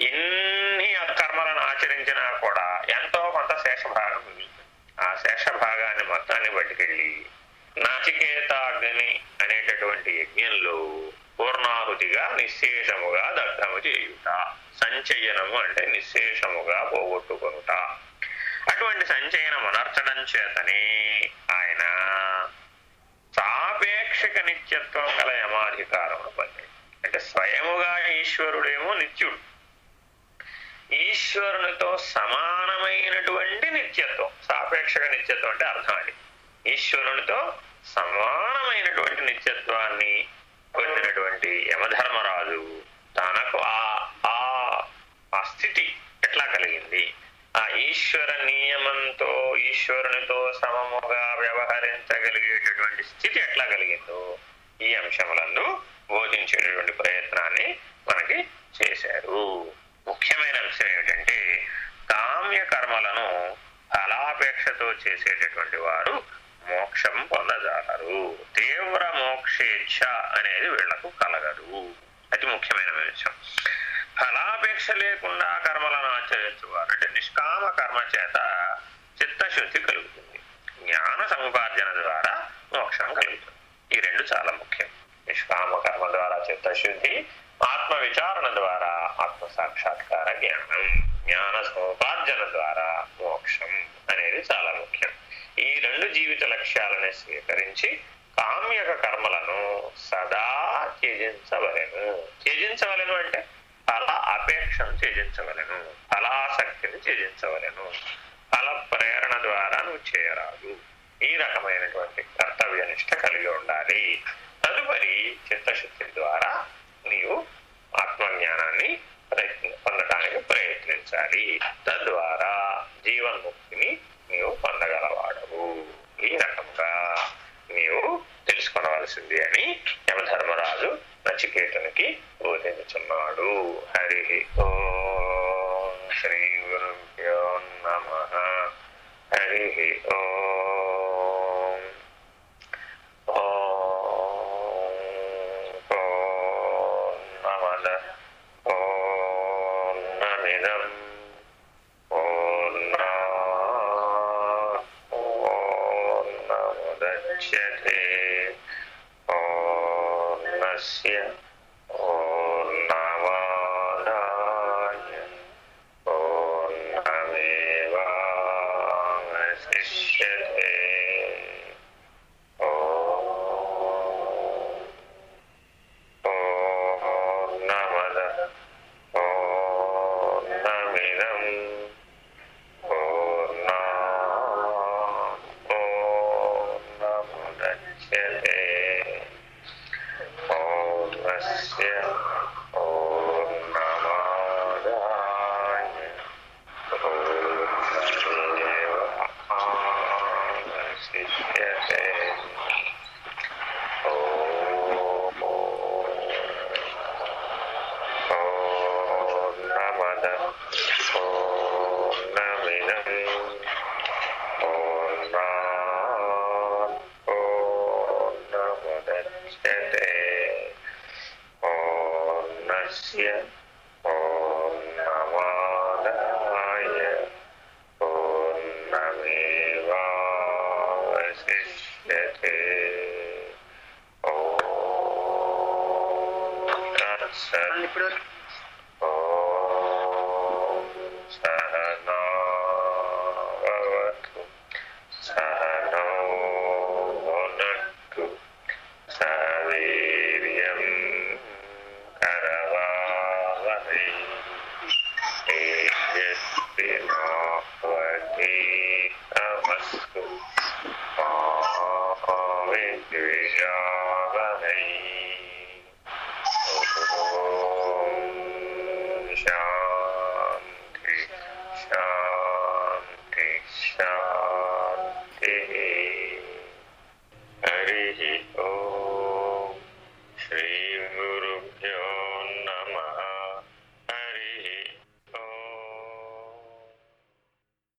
ఎన్ని కర్మలను ఆచరించినా కూడా ఎంతో కొంత శేషభాగం మిగులుతుంది ఆ శేషభాగాన్ని మొత్తాన్ని పట్టుకెళ్ళి నాచికేతాగ్ని అనేటటువంటి యజ్ఞంలో పూర్ణాహుతిగా నిశ్శేషముగా దగ్ధము చేయుట. సంచయనము అంటే నిశ్శేషముగా పోగొట్టుకొనుట. అటువంటి సంచయనం అనర్చడం చేతనే ఆయన సాపేక్షక నిత్యత్వం గల యమాధికారమును పొందాడు. అంటే స్వయముగా ఈశ్వరుడేమో నిత్యుడు. ఈశ్వరునితో సమానమైనటువంటి నిత్యత్వం. సాపేక్షక నిత్యత్వం అంటే అర్థం అది. ఈశ్వరునితో సమానమైనటువంటి నిత్యత్వాన్ని పొందినటువంటి యమధర్మరాజు తనకు ఆ ఆ స్థితి ఎట్లా కలిగింది? ఆ ఈశ్వర నియమంతో ఈశ్వరునితో సమముగా వ్యవహరించగలిగేటటువంటి స్థితి ఎట్లా కలిగిందో ఈ అంశములందు బోధించేటటువంటి ప్రయత్నాన్ని మనకి చేశారు. ముఖ్యమైన అంశం ఏమిటంటే కామ్య కర్మలను ఫలాపేక్షతో చేసేటటువంటి వారు మోక్షం పొందజాలరు. తీవ్ర మోక్షేచ్ఛ అనేది వీళ్ళకు కలగదు. అతి ముఖ్యమైన విషయం. ఫలాపేక్ష లేకుండా కర్మలను ఆచరించేవారు. అంటే నిష్కామ కర్మ చేత చిత్తశుద్ధి కలుగుతుంది. జ్ఞాన సముపార్జన ద్వారా మోక్షం కలుగుతుంది. ఈ రెండు చాలా ముఖ్యం. నిష్కామ కర్మ ద్వారా చిత్తశుద్ధి ఆత్మ విచారణ ద్వారా ఆత్మ సాక్షాత్కార జ్ఞానం జ్ఞాన సముపార్జన ద్వారా మోక్షం అనేది చాలా ముఖ్యం. ఈ రెండు జీవిత లక్ష్యాలని స్వీకరించి కామ్యక కర్మలను సదా త్యజించవలను. త్యజించవలను అంటే ఫల అపేక్షను త్యజించవలెను. ఫలాసక్తిని త్యజించవలను. ఫల ప్రేరణ ద్వారా నువ్వు చేయరాదు. ఈ రకమైనటువంటి కర్తవ్య నిష్ట కలిగి ఉండాలి. తదుపరి చిత్తశుద్ధి ద్వారా నీవు ఆత్మజ్ఞానాన్ని ప్రయత్ని పొందడానికి ప్రయత్నించాలి. తద్వారా జీవన్ముక్తిని నీవు పొందగలవాడవు. ఈ రకంగా నీవు తెలుసుకొనవలసింది అని యమధర్మరాజు నచికేతునికి బోధించున్నాడు హరి ఓం శ్రీ గురుభ్యో నమ హరి ఓం ఓం Yeah.